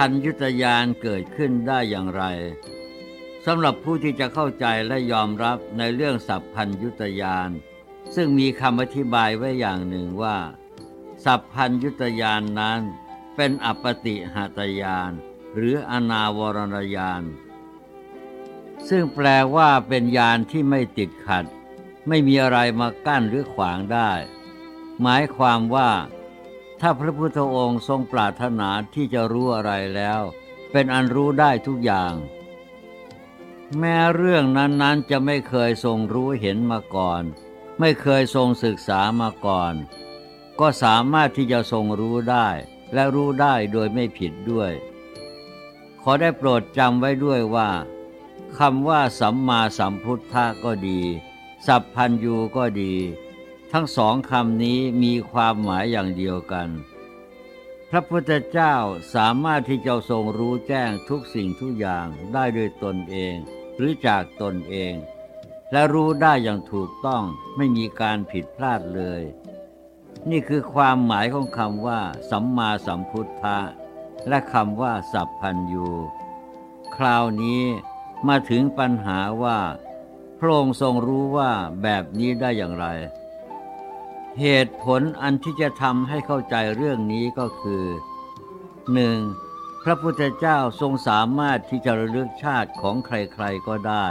สัพพัญยุตยานเกิดขึ้นได้อย่างไรสำหรับผู้ที่จะเข้าใจและยอมรับในเรื่องสัพพัญยุตยาน ซึ่งมีคำอธิบายไว้อย่างหนึ่งว่า สัพพัญยุตยานนั้นเป็นอปติหัตยานหรืออนาวรณญาณซึ่งแปลว่าเป็นยานที่ไม่ติดขัด ไม่มีอะไรมากั้นหรือขวางได้ หมายความว่า ถ้าพระพุทธองค์ทรงปรารถนาที่จะรู้อะไรแล้ว เป็นอันรู้ได้ทุกอย่าง แม้เรื่องนั้นๆจะไม่เคยทรงรู้เห็นมาก่อน ไม่เคยทรงศึกษามาก่อน ก็สามารถที่จะทรงรู้ได้และรู้ได้โดยไม่ผิดด้วย ขอได้โปรดจำไว้ด้วยว่าคำว่าสัมมาสัมพุทธะก็ดี สัพพัญยูก็ดี ทั้งสองคำนี้มีความหมายอย่างเดียวกัน พระพุทธเจ้าสามารถที่จะทรงรู้แจ้งทุกสิ่งทุกอย่างได้โดยตนเอง หรือจากตนเอง และรู้ได้อย่างถูกต้องไม่มีการผิดพลาดเลย นี่คือความหมายของคำว่า สัมมาสัมพุทธะและคำว่า สัพพัญยูคราวนี้มาถึงปัญหาว่า พระองค์ทรงรู้ว่าแบบนี้ได้อย่างไร เหตุผลอันที่จะทำให้เข้าใจเรื่องนี้ก็คือ 1. พระพุทธเจ้าทรงสามารถที่จะระลึกชาติของใครๆก็ได้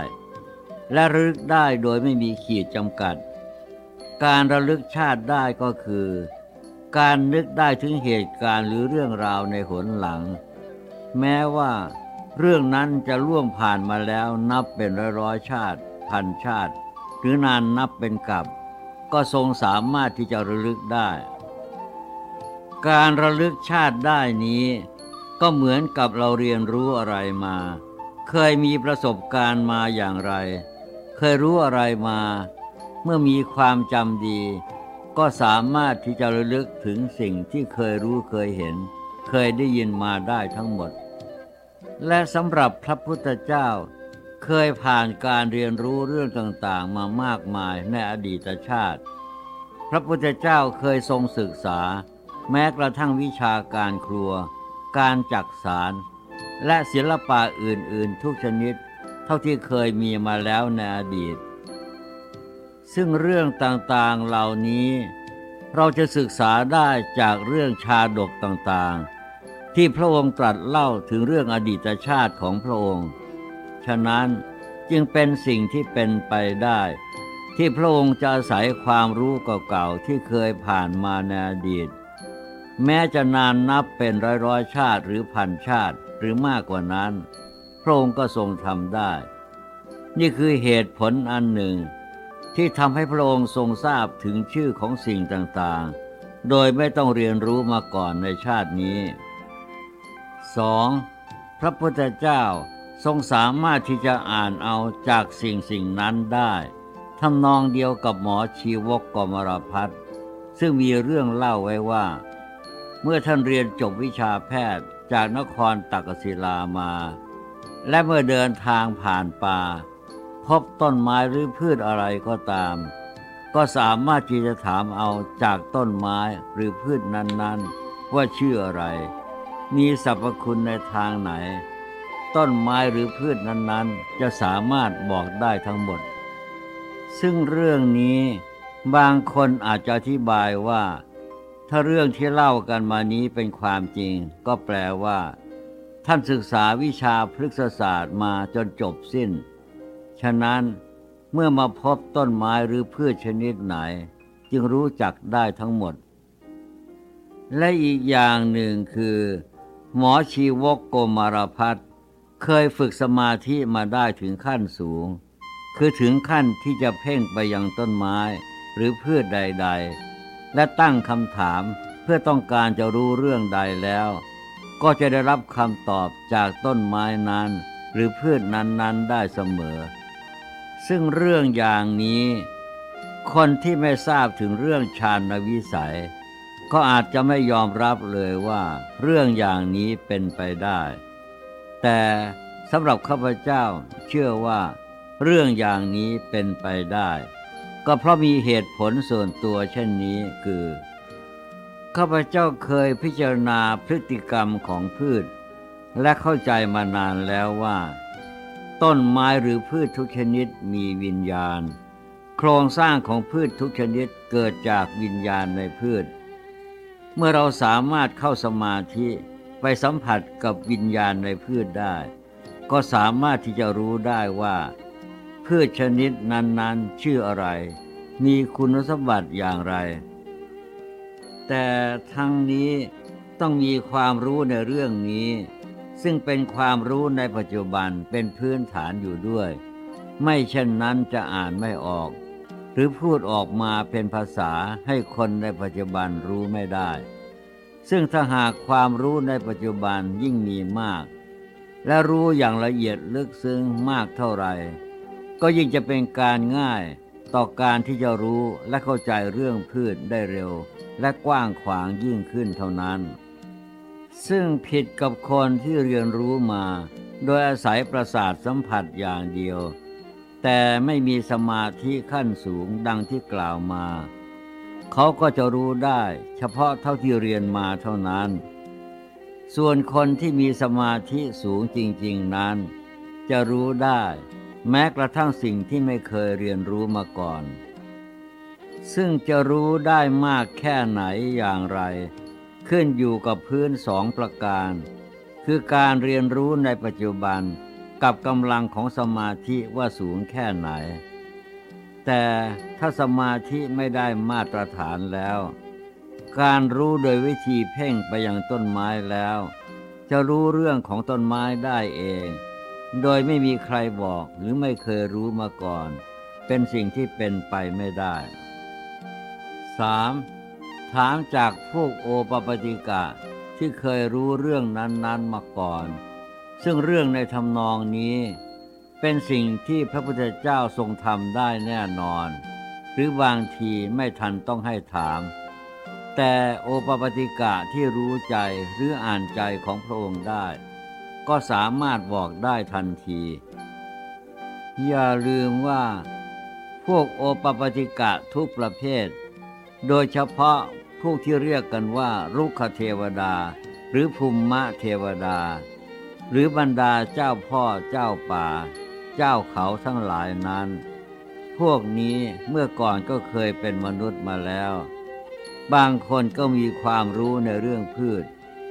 และระลึกได้โดยไม่มีขีดจำกัด การระลึกชาติได้ก็คือ การนึกได้ถึงเหตุการณ์หรือเรื่องราวในหนหลัง แม้ว่าเรื่องนั้นจะล่วงผ่านมาแล้วนับเป็นร้อยร้อยชาติ พันชาติ หรือนานนับเป็นกับ ก็ทรงสามารถที่จะระลึกได้ การระลึกชาติได้นี้ ก็เหมือนกับเราเรียนรู้อะไรมา เคยมีประสบการณ์มาอย่างไร เคยรู้อะไรมา เมื่อมีความจำดี ก็สามารถที่จะระลึกถึงสิ่งที่เคยรู้เคยเห็น เคยได้ยินมาได้ทั้งหมด และสำหรับพระพุทธเจ้า เคยผ่านการเรียนรู้เรื่องต่างๆ มามากมายในอดีตชาติ พระพุทธเจ้าเคยทรงศึกษา แม้กระทั่งวิชาการครัว การจักสาร และศิลปะอื่นๆ ทุกชนิด เท่าที่เคยมีมาแล้วในอดีต ซึ่งเรื่องต่างๆเหล่านี้เราจะศึกษาได้จากเรื่องชาดกต่างๆ ที่พระองค์ตรัสเล่าถึงเรื่องอดีตชาติของพระองค์ ฉะนั้นจึงเป็นสิ่งที่เป็นไปได้ ที่พระองค์จะอาศัยความรู้เก่าๆที่เคยผ่านมาในอดีต แม้จะนานนับเป็นร้อยๆชาติหรือพันชาติหรือมากกว่านั้น พระองค์ก็ทรงทำได้ นี่คือเหตุผลอันหนึ่ง ที่ทำให้พระองค์ทรงทราบถึงชื่อของสิ่งต่างๆ โดยไม่ต้องเรียนรู้มาก่อนในชาตินี้ 2. พระพุทธเจ้า ทรงสามารถที่จะอ่านเอาจากสิ่งสิ่งนั้นได้ทำนองเดียวกับหมอชีวกกมรพัฒซึ่งมีเรื่องเล่าไว้ว่า เมื่อท่านเรียนจบวิชาแพทย์จากนครตักศิลามา และเมื่อเดินทางผ่านป่า พบต้นไม้หรือพืชอะไรก็ตาม ก็สามารถที่จะถามเอาจากต้นไม้หรือพืชนั้นๆ ว่าชื่ออะไร มีสรรพคุณในทางไหน ต้นไม้หรือพืชนั้นๆ จะสามารถบอกได้ทั้งหมด ซึ่งเรื่องนี้บางคนอาจจะอธิบายว่า ถ้าเรื่องที่เล่ากันมานี้เป็นความจริง ก็แปลว่า ท่านศึกษาวิชาพฤกษศาสตร์มาจนจบสิ้น ฉะนั้นเมื่อมาพบต้นไม้หรือพืชชนิดไหน จึงรู้จักได้ทั้งหมด และอีกอย่างหนึ่งคือ หมอชีวกโกมารพัฒ เคยฝึกสมาธิมาได้ถึงขั้นสูง คือถึงขั้นที่จะเพ่งไปยังต้นไม้ หรือพืชใด ๆ และตั้งคำถามเพื่อต้องการจะรู้เรื่องใดแล้ว ก็จะได้รับคำตอบจากต้นไม้นั้น หรือพืชนั้นๆได้เสมอ ซึ่งเรื่องอย่างนี้ คนที่ไม่ทราบถึงเรื่องฌานวิสัย ก็อาจจะไม่ยอมรับเลยว่า เรื่องอย่างนี้เป็นไปได้ แต่สำหรับข้าพเจ้าเชื่อว่าเรื่องอย่างนี้เป็นไปได้ ก็เพราะมีเหตุผลส่วนตัวเช่นนี้คือ ข้าพเจ้าเคยพิจารณาพฤติกรรมของพืช และเข้าใจมานานแล้วว่า ต้นไม้หรือพืชทุกชนิดมีวิญญาณ โครงสร้างของพืชทุกชนิดเกิดจากวิญญาณในพืช เมื่อเราสามารถเข้าสมาธิ ไปสัมผัสกับวิญญาณในพืชได้ ก็สามารถที่จะรู้ได้ว่า พืชชนิดนั้นๆ ชื่ออะไร มีคุณสมบัติอย่างไร แต่ทั้งนี้ต้องมีความรู้ในเรื่องนี้ ซึ่งเป็นความรู้ในปัจจุบันเป็นพื้นฐานอยู่ด้วย ไม่เช่นนั้นจะอ่านไม่ออก หรือพูดออกมาเป็นภาษาให้คนในปัจจุบันรู้ไม่ได้ ซึ่งถ้าหากความรู้ในปัจจุบันยิ่งมีมาก และรู้อย่างละเอียดลึกซึ้งมากเท่าไหร่ ก็ยิ่งจะเป็นการง่ายต่อการที่จะรู้และเข้าใจเรื่องพืชได้เร็ว และกว้างขวางยิ่งขึ้นเท่านั้น ซึ่งผิดกับคนที่เรียนรู้มา โดยอาศัยประสาทสัมผัสอย่างเดียว แต่ไม่มีสมาธิขั้นสูงดังที่กล่าวมา เขาก็จะรู้ได้เฉพาะเท่าที่เรียนมาเท่านั้น ส่วนคนที่มีสมาธิสูงจริง ๆนั้น จะรู้ได้ แม้กระทั่งสิ่งที่ไม่เคยเรียนรู้มาก่อน ซึ่งจะรู้ได้มากแค่ไหนอย่างไร ขึ้นอยู่กับพื้นสองประการ คือการเรียนรู้ในปัจจุบันกับกำลังของสมาธิว่าสูงแค่ไหน แต่ถ้าสมาธิไม่ได้มาตรฐานแล้ว การรู้โดยวิธีเพ่งไปยังต้นไม้แล้ว จะรู้เรื่องของต้นไม้ได้เอง โดยไม่มีใครบอกหรือไม่เคยรู้มาก่อน เป็นสิ่งที่เป็นไปไม่ได้ 3. ถามจากพวกโอปปติกะที่เคยรู้เรื่องนั้น ๆ มาก่อน ซึ่งเรื่องในทำนองนี้ เป็นสิ่งที่พระพุทธเจ้าทรงทำได้แน่นอน หรือบางทีไม่ทันต้องให้ถาม แต่โอปปติกะที่รู้ใจหรืออ่านใจของพระองค์ได้ ก็สามารถบอกได้ทันที อย่าลืมว่า พวกโอปปติกะทุกประเภท โดยเฉพาะพวกที่เรียกกันว่ารุกขเทวดา หรือภูมิมะเทวดา หรือบรรดาเจ้าพ่อเจ้าป่า เจ้าเขาทั้งหลายนั้น พวกนี้เมื่อก่อนก็เคยเป็นมนุษย์มาแล้ว บางคนก็มีความรู้ในเรื่องพืช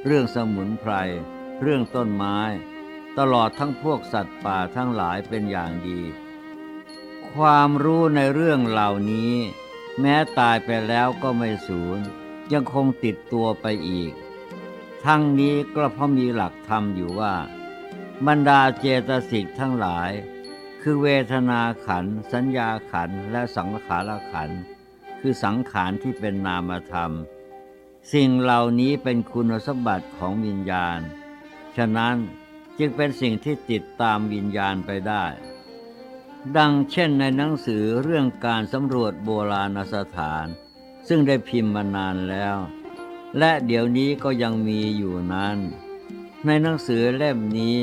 เรื่องสมุนไพร เรื่องต้นไม้ ตลอดทั้งพวกสัตว์ป่าทั้งหลายเป็นอย่างดี ความรู้ในเรื่องเหล่านี้ แม้ตายไปแล้วก็ไม่สูญ ยังคงติดตัวไปอีก ทั้งนี้ก็เพราะมีหลักธรรมอยู่ว่าบรรดาเจตสิกทั้งหลาย คือเวทนาขัน สัญญาขัน และสังขารขัน คือสังขารที่เป็นนามธรรม สิ่งเหล่านี้เป็นคุณสมบัติของวิญญาณ ฉะนั้นจึงเป็นสิ่งที่ติดตามวิญญาณไปได้ ดังเช่นในหนังสือเรื่องการสำรวจโบราณสถาน ซึ่งได้พิมพ์มานานแล้ว และเดี๋ยวนี้ก็ยังมีอยู่นั้น ในหนังสือเล่มนี้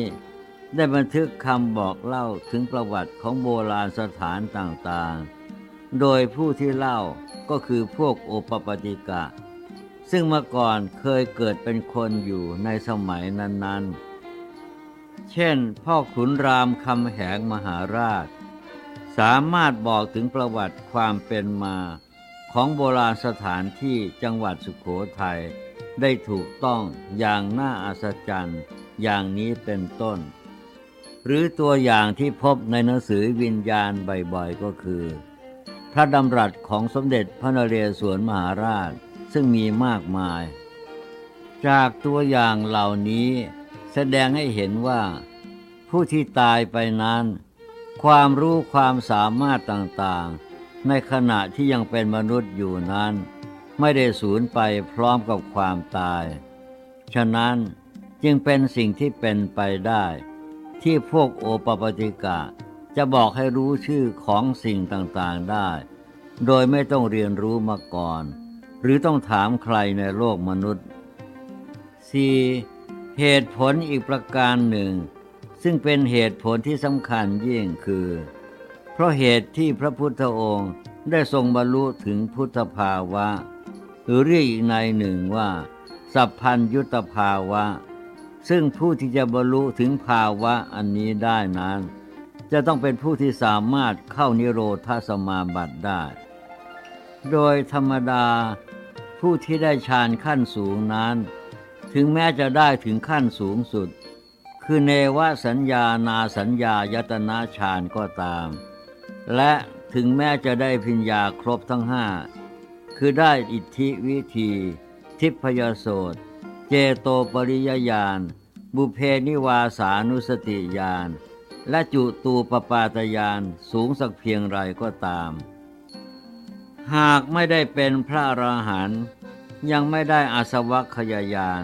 ได้บันทึกคำบอกเล่าถึงประวัติของโบราณสถานต่างๆ โดยผู้ที่เล่าก็คือพวกโอปปติกะ ซึ่งเมื่อก่อนเคยเกิดเป็นคนอยู่ในสมัยนั้นๆ เช่น พ่อขุนรามคำแหงมหาราช สามารถบอกถึงประวัติความเป็นมาของโบราณสถานที่จังหวัดสุขโขทัยได้ถูกต้องอย่างน่าอัศจรรย์ อย่างนี้เป็นต้น หรือตัวอย่างที่พบในหนังสือวิญญาณบ่อยๆก็คือ พระดำรัสของสมเด็จพระนเรศวรมหาราชซึ่งมีมากมาย จากตัวอย่างเหล่านี้แสดงให้เห็นว่า ผู้ที่ตายไปนั้น ความรู้ความสามารถต่างๆ ในขณะที่ยังเป็นมนุษย์อยู่นั้น ไม่ได้สูญไปพร้อมกับความตาย ฉะนั้นจึงเป็นสิ่งที่เป็นไปได้ ที่พวกโอปปติกะ จะบอกให้รู้ชื่อของสิ่งต่างๆได้ โดยไม่ต้องเรียนรู้มาก่อน หรือต้องถามใครในโลกมนุษย์ 4. เหตุผลอีกประการหนึ่ง ซึ่งเป็นเหตุผลที่สำคัญยิ่งคือ เพราะเหตุที่พระพุทธองค์ได้ทรงบรรลุถึงพุทธภาวะ หรือเรียกอีกในหนึ่งว่า สัพพัญยุตภาวะ ซึ่งผู้ที่จะบรรลุถึงภาวะอันนี้ได้นั้น จะต้องเป็นผู้ที่สามารถเข้านิโรธาสมาบัติได้ โดยธรรมดา ผู้ที่ได้ฌานขั้นสูงนั้น ถึงแม้จะได้ถึงขั้นสูงสุด คือเนวสัญญานาสัญญายตนาฌานก็ตาม และถึงแม้จะได้พิญญาครบทั้งห้าคือได้อิทธิวิธี ทิพยโสต เจโตปริยญาณ บุเพนิวาสานุสติญาณ และจุตูปปาตญาณสูงสักเพียงไรก็ตาม หากไม่ได้เป็นพระอรหันต์ยังไม่ได้อาสวัคยายาน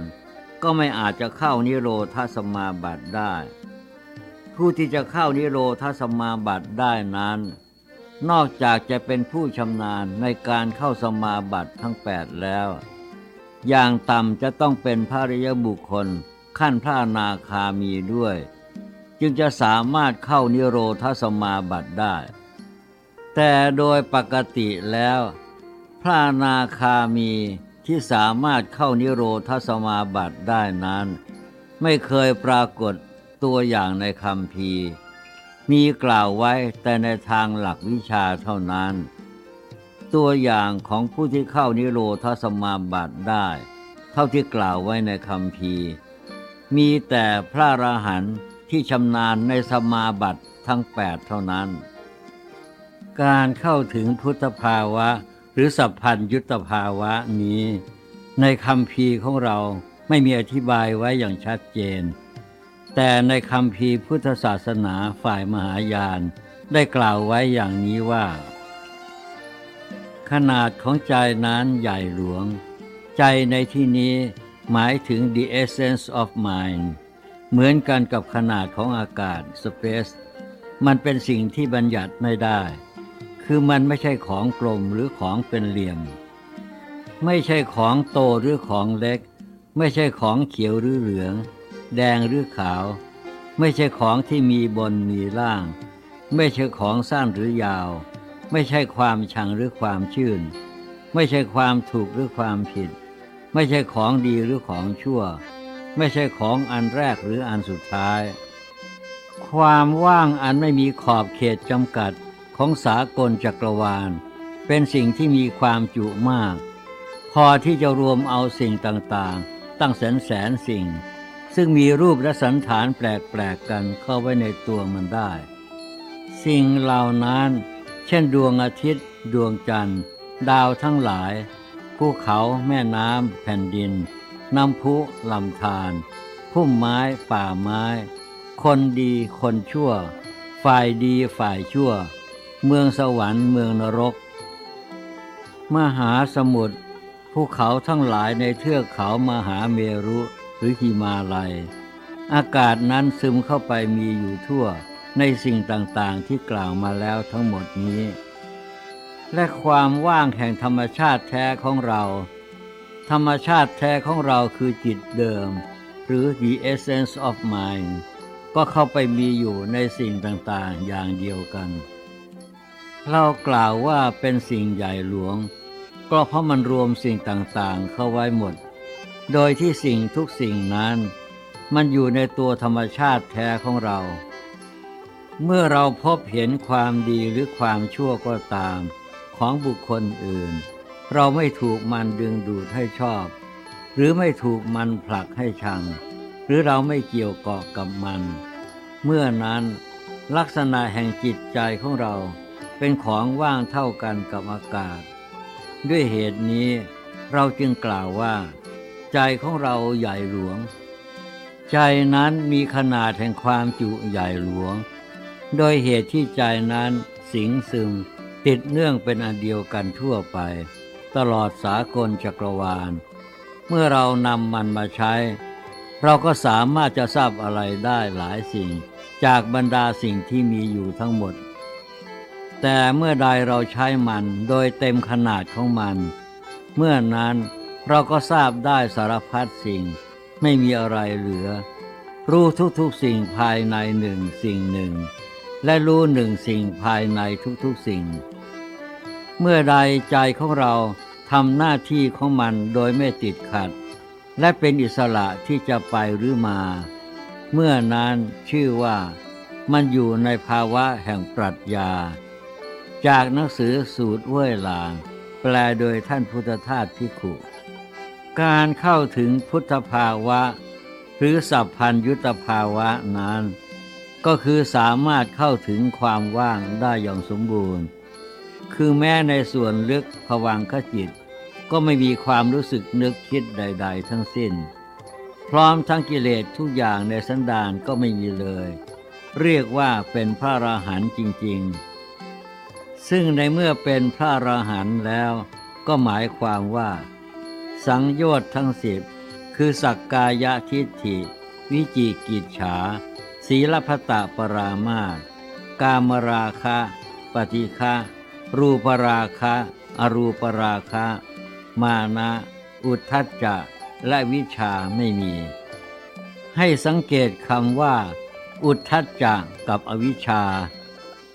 ก็ไม่อาจจะเข้านิโรธาสมาบัติได้ ผู้ที่จะเข้านิโรธาสมาบัติได้นั้น นอกจากจะเป็นผู้ชำนาญในการเข้าสมาบัติทั้งแปดแล้ว อย่างต่ำจะต้องเป็นพระริยบุคคลขั้นพระนาคามีด้วย จึงจะสามารถเข้านิโรธาสมาบัติได้ แต่โดยปกติแล้ว พระนาคามีที่สามารถเข้านิโรธาสมาบัติได้นั้น ไม่เคยปรากฏตัวอย่างในคำพีมีกล่าวไว้แต่ในทางหลักวิชาเท่านั้น ตัวอย่างของผู้ที่เข้านิโรธาสมาบัติได้ เท่าที่กล่าวไว้ในคำพีมีแต่พระราหันที่ชำนาญในสมาบัติทั้งแปดเท่านั้น การเข้าถึงพุทธภาวะหรือสัพพัญยุตภาวะนี้ ในคำพีของเราไม่มีอธิบายไว้อย่างชัดเจน แต่ในคำพีพุทธศาสนาฝ่ายมหายานได้กล่าวไว้อย่างนี้ว่า ขนาดของใจนั้นใหญ่หลวง ใจในที่นี้หมายถึง the essence of mind เหมือนกันกับขนาดของอากาศ space มันเป็นสิ่งที่บัญญัติไม่ได้ คือมันไม่ใช่ของกลมหรือของเป็นเหลี่ยม ไม่ใช่ของโตหรือของเล็ก ไม่ใช่ของเขียวหรือเหลือง แดงหรือขาว ไม่ใช่ของที่มีบนมีล่าง ไม่ใช่ของสั้นหรือยาว ไม่ใช่ความชังหรือความชื่น ไม่ใช่ความถูกหรือความผิด ไม่ใช่ของดีหรือของชั่ว ไม่ใช่ของอันแรกหรืออันสุดท้าย ความว่างอันไม่มีขอบเขตจำกัดของสากลจักรวาล เป็นสิ่งที่มีความจุมาก พอที่จะรวมเอาสิ่งต่างๆ ตั้งแสนแสนสิ่ง ซึ่งมีรูปและสันฐานแปลกๆกันเข้าไว้ในตัวมันได้ สิ่งเหล่านั้น ช่นดวงอาทิตย์ ดวงจันทร์ ดาวทั้งหลาย ภูเขาแม่น้ำแผ่นดิน น้ำพุลำธารพุ่มไม้ป่าไม้ คนดีคนชั่ว ฝ่ายดีฝ่ายชั่ว เมืองสวรรค์เมืองนรก มหาสมุทรภูเขาทั้งหลายในเทือกเขามหาเมรุหรือหิมาลัย อากาศนั้นซึมเข้าไปมีอยู่ทั่ว ในสิ่งต่างๆที่กล่าวมาแล้วทั้งหมดนี้ และความว่างแห่งธรรมชาติแท้ของเรา ธรรมชาติแท้ของเราคือจิตเดิม หรือ the essence of mind ก็เข้าไปมีอยู่ในสิ่งต่างๆอย่างเดียวกัน เรากล่าวว่าเป็นสิ่งใหญ่หลวง ก็เพราะมันรวมสิ่งต่างๆเข้าไว้หมด โดยที่สิ่งทุกสิ่งนั้น มันอยู่ในตัวธรรมชาติแท้ของเรา เมื่อเราพบเห็นความดีหรือความชั่วก็ตาม ของบุคคลอื่น เราไม่ถูกมันดึงดูดให้ชอบ หรือไม่ถูกมันผลักให้ชัง หรือเราไม่เกี่ยวเกาะกับมัน เมื่อนั้นลักษณะแห่งจิตใจของเราเป็นของว่างเท่ากันกับอากาศ ด้วยเหตุนี้เราจึงกล่าวว่า ใจของเราใหญ่หลวง ใจนั้นมีขนาดแห่งความจุใหญ่หลวง โดยเหตุที่ใจนั้นสิงซึมติดเนื่องเป็นอันเดียวกันทั่วไป ตลอดสากลจักรวาล เมื่อเรานำมันมาใช้ เราก็สามารถจะทราบอะไรได้หลายสิ่ง จากบรรดาสิ่งที่มีอยู่ทั้งหมด แต่เมื่อใดเราใช้มันโดยเต็มขนาดของมัน เมื่อนั้นเราก็ทราบได้สารพัดสิ่ง ไม่มีอะไรเหลือ รู้ทุกๆสิ่งภายในหนึ่งสิ่งหนึ่ง และรู้หนึ่งสิ่งภายในทุกๆสิ่ง เมื่อใดใจของเราทำหน้าที่ของมันโดยไม่ติดขัด และเป็นอิสระที่จะไปหรือมา เมื่อนั้นชื่อว่ามันอยู่ในภาวะแห่งปรัชญา จากหนังสือสูตรเว่ยหลาง แปลโดยท่านพุทธทาสพิขุ การเข้าถึงพุทธภาวะ หรือสัพพัญยุตภาวะนั้น ก็คือสามารถเข้าถึงความว่างได้อย่างสมบูรณ์ คือแม้ในส่วนลึกผวังขจิต ก็ไม่มีความรู้สึกนึกคิดใด ๆ ทั้งสิ้น พร้อมทั้งกิเลสทุกอย่างในสันดานก็ไม่มีเลย เรียกว่าเป็นพระอราหันต์จริง ๆ ซึ่งในเมื่อเป็นพระอราหันต์แล้ว ก็หมายความว่า สังโยชน์ทั้งสิบคือสักกายทิฏฐิ วิจิกิจฉา ศีลพตะปรามาตกามราคะ ปฏิฆะรูปราคะ อรูปราคะ มานะ อุทธัจจะ และวิชาไม่มี ให้สังเกตคำว่า อุทธัจจะกับอวิชชา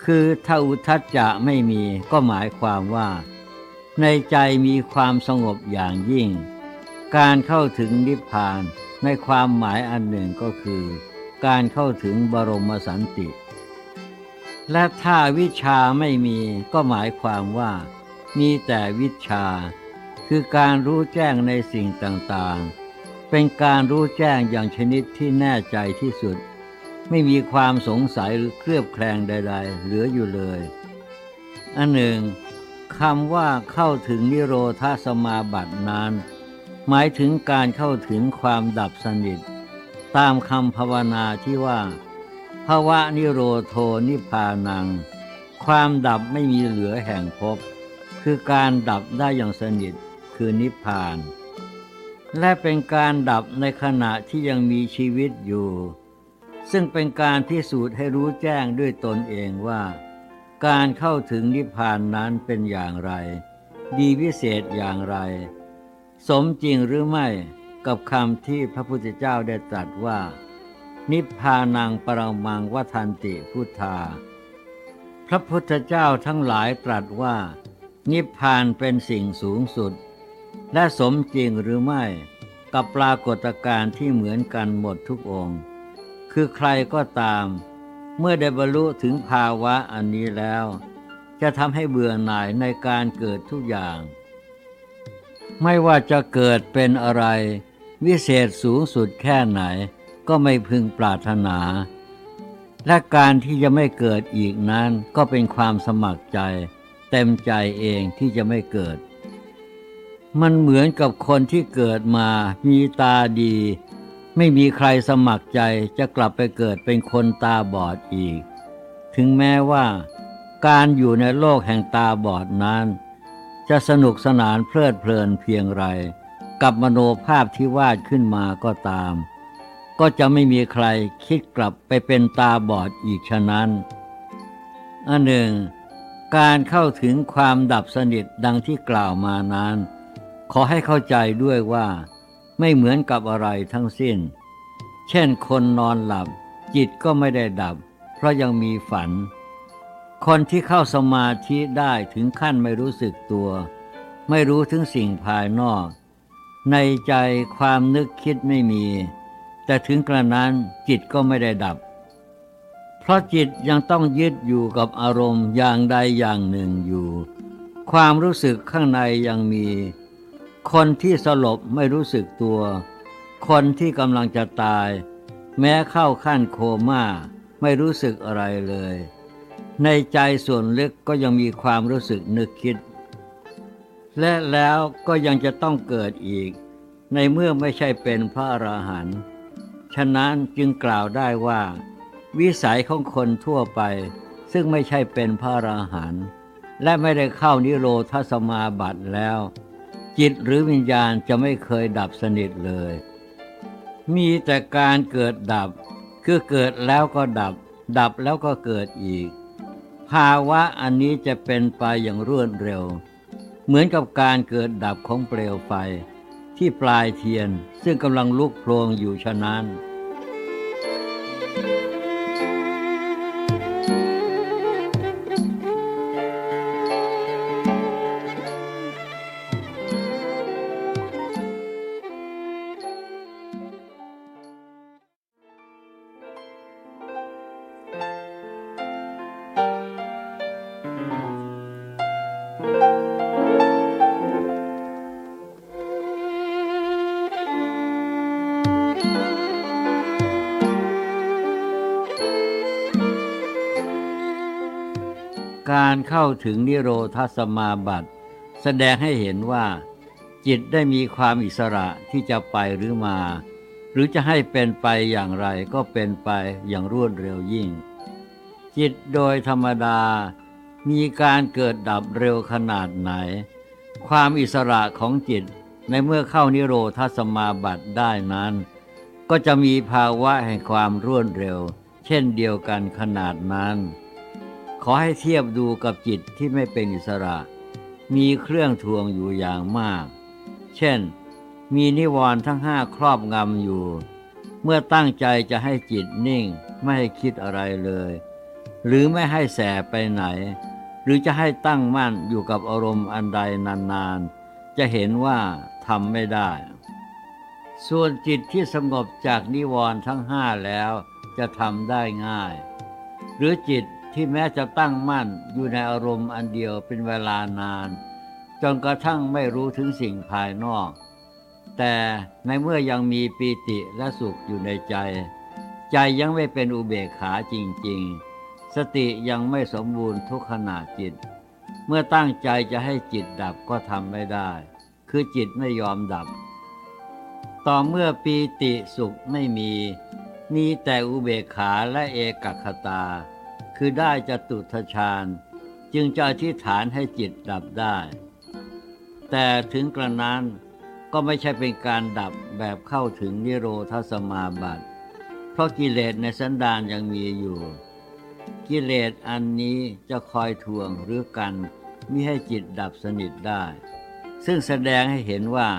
คือถ้าอุทธัจจะไม่มีก็หมายความว่า ในใจมีความสงบอย่างยิ่ง การเข้าถึงนิพพานในความหมายอันหนึ่งก็คือ การเข้าถึงบรมสันติ และถ้าวิชาไม่มีก็หมายความว่า มีแต่วิชา คือการรู้แจ้งในสิ่งต่างๆ เป็นการรู้แจ้งอย่างชนิดที่แน่ใจที่สุด ไม่มีความสงสัยหรือเคลือบแคลงใด ๆ เหลืออยู่เลย อันหนึ่งคำว่าเข้าถึงนิโรธาสมาบัตินั้น หมายถึงการเข้าถึงความดับสนิท ตามคำภาวนาที่ว่าภาวะนิโรโทนิพานัง ความดับไม่มีเหลือแห่งภพคือการดับได้อย่างสนิทคือนิพพาน และเป็นการดับในขณะที่ยังมีชีวิตอยู่ ซึ่งเป็นการพิสูจน์ให้รู้แจ้งด้วยตนเองว่า การเข้าถึงนิพพานนั้นเป็นอย่างไร ดีวิเศษอย่างไร สมจริงหรือไม่ กับคำที่พระพุทธเจ้าได้ตรัสว่า นิพพานังปรมังวัฏันติพุทธา พระพุทธเจ้าทั้งหลายตรัสว่า นิพพานเป็นสิ่งสูงสุด และสมจริงหรือไม่กับปรากฏการณ์ที่เหมือนกันหมดทุกองค์ คือใครก็ตาม เมื่อได้บรรลุถึงภาวะอันนี้แล้ว จะทำให้เบื่อหน่ายในการเกิดทุกอย่าง ไม่ว่าจะเกิดเป็นอะไร วิเศษสูงสุดแค่ไหนก็ไม่พึงปรารถนา และการที่จะไม่เกิดอีกนั้นก็เป็นความสมัครใจ เต็มใจเองที่จะไม่เกิด มันเหมือนกับคนที่เกิดมามีตาดี ไม่มีใครสมัครใจจะกลับไปเกิดเป็นคนตาบอดอีก ถึงแม้ว่า การอยู่ในโลกแห่งตาบอดนั้น จะสนุกสนานเพลิดเพลินเพียงไร กับมโนภาพที่วาดขึ้นมาก็ตาม ก็จะไม่มีใครคิดกลับไปเป็นตาบอดอีกฉะนั้นอันหนึ่ง การเข้าถึงความดับสนิทดังที่กล่าวมานั้น ขอให้เข้าใจด้วยว่าไม่เหมือนกับอะไรทั้งสิ้น เช่นคนนอนหลับ จิตก็ไม่ได้ดับ เพราะยังมีฝัน คนที่เข้าสมาธิได้ถึงขั้นไม่รู้สึกตัว ไม่รู้ถึงสิ่งภายนอก ในใจความนึกคิดไม่มี แต่ถึงกระนั้นจิตก็ไม่ได้ดับ เพราะจิตยังต้องยึดอยู่กับอารมณ์อย่างใดอย่างหนึ่งอยู่ ความรู้สึกข้างในยังมี คนที่สลบไม่รู้สึกตัว คนที่กำลังจะตาย แม้เข้าขั้นโคม่าไม่รู้สึกอะไรเลย ในใจส่วนลึกก็ยังมีความรู้สึกนึกคิด และแล้วก็ยังจะต้องเกิดอีก ในเมื่อไม่ใช่เป็นพระอราหันต์ฉะนั้นจึงกล่าวได้ว่า วิสัยของคนทั่วไป ซึ่งไม่ใช่เป็นพระอราหันต์และไม่ได้เข้านิโรธสมาบัติแล้ว จิตหรือวิญญาณจะไม่เคยดับสนิทเลย มีแต่การเกิดดับ คือเกิดแล้วก็ดับ ดับแล้วก็เกิดอีก ภาวะอันนี้จะเป็นไปอย่างรวดเร็ว เหมือนกับการเกิดดับของเปลวไฟ ที่ปลายเทียนซึ่งกำลังลุกโพลงอยู่ฉะนั้น เข้าถึงนิโรธสมาบัติแสดงให้เห็นว่า จิตได้มีความอิสระที่จะไปหรือมา หรือจะให้เป็นไปอย่างไรก็เป็นไปอย่างรวดเร็วยิ่ง จิตโดยธรรมดา มีการเกิดดับเร็วขนาดไหน ความอิสระของจิตในเมื่อเข้านิโรธสมาบัติได้นั้น ก็จะมีภาวะแห่งความรวดเร็ว เช่นเดียวกันขนาดนั้น อให้เทียบดูกับจิตที่ไม่เป็นอิสระ มีเครื่องทวงอยู่อย่างมาก เช่น มีนิวรณ์ทั้งห้าครอบงำอยู่ เมื่อตั้งใจจะให้จิตนิ่ง ไม่ให้คิดอะไรเลย หรือไม่ให้แสไปไหน หรือจะให้ตั้งมั่นอยู่กับอารมณ์อันใดนานๆ จะเห็นว่าทำไม่ได้ ส่วนจิตที่สงบจากนิวรณ์ทั้งห้าแล้วจะทำได้ง่าย หรือจิต ที่แม้จะตั้งมั่นอยู่ในอารมณ์อันเดียวเป็นเวลานาน จนกระทั่งไม่รู้ถึงสิ่งภายนอก แต่ในเมื่อยังมีปีติและสุขอยู่ในใจ ใจยังไม่เป็นอุเบกขาจริง ๆ สติยังไม่สมบูรณ์ทุกขณะจิต เมื่อตั้งใจจะให้จิตดับก็ทำไม่ได้ คือจิตไม่ยอมดับ ต่อเมื่อปีติสุขไม่มี มีแต่อุเบกขาและเอกคตา คือได้จตุทชาญ จึงจะอธิษฐานให้จิตดับได้ แต่ถึงกระนั้นก็ไม่ใช่เป็นการดับแบบเข้าถึงนิโรธสมาบัติ เพราะกิเลสในสันดานยังมีอยู่ กิเลสอันนี้จะคอยทวงหรือกันมิให้จิตดับสนิทได้ ซึ่งแสดงให้เห็นว่า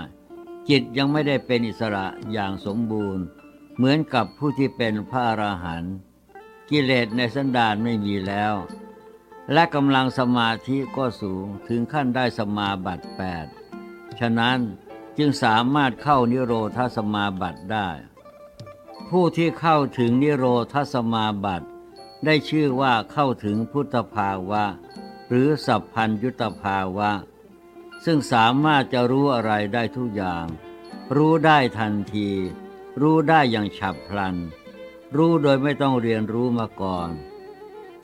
จิตยังไม่ได้เป็นอิสระอย่างสมบูรณ์ เหมือนกับผู้ที่เป็นพระอรหันต์ กิเลสในสันดานไม่มีแล้ว และกำลังสมาธิก็สูงถึงขั้นได้สมาบัติแปดฉะนั้นจึงสามารถเข้านิโรธสมาบัติได้ ผู้ที่เข้าถึงนิโรธสมาบัติ ได้ชื่อว่าเข้าถึงพุทธภาวะ หรือสัพพัญยุตภาวะ ซึ่งสามารถจะรู้อะไรได้ทุกอย่าง รู้ได้ทันที รู้ได้อย่างฉับพลัน รู้โดยไม่ต้องเรียนรู้มาก่อน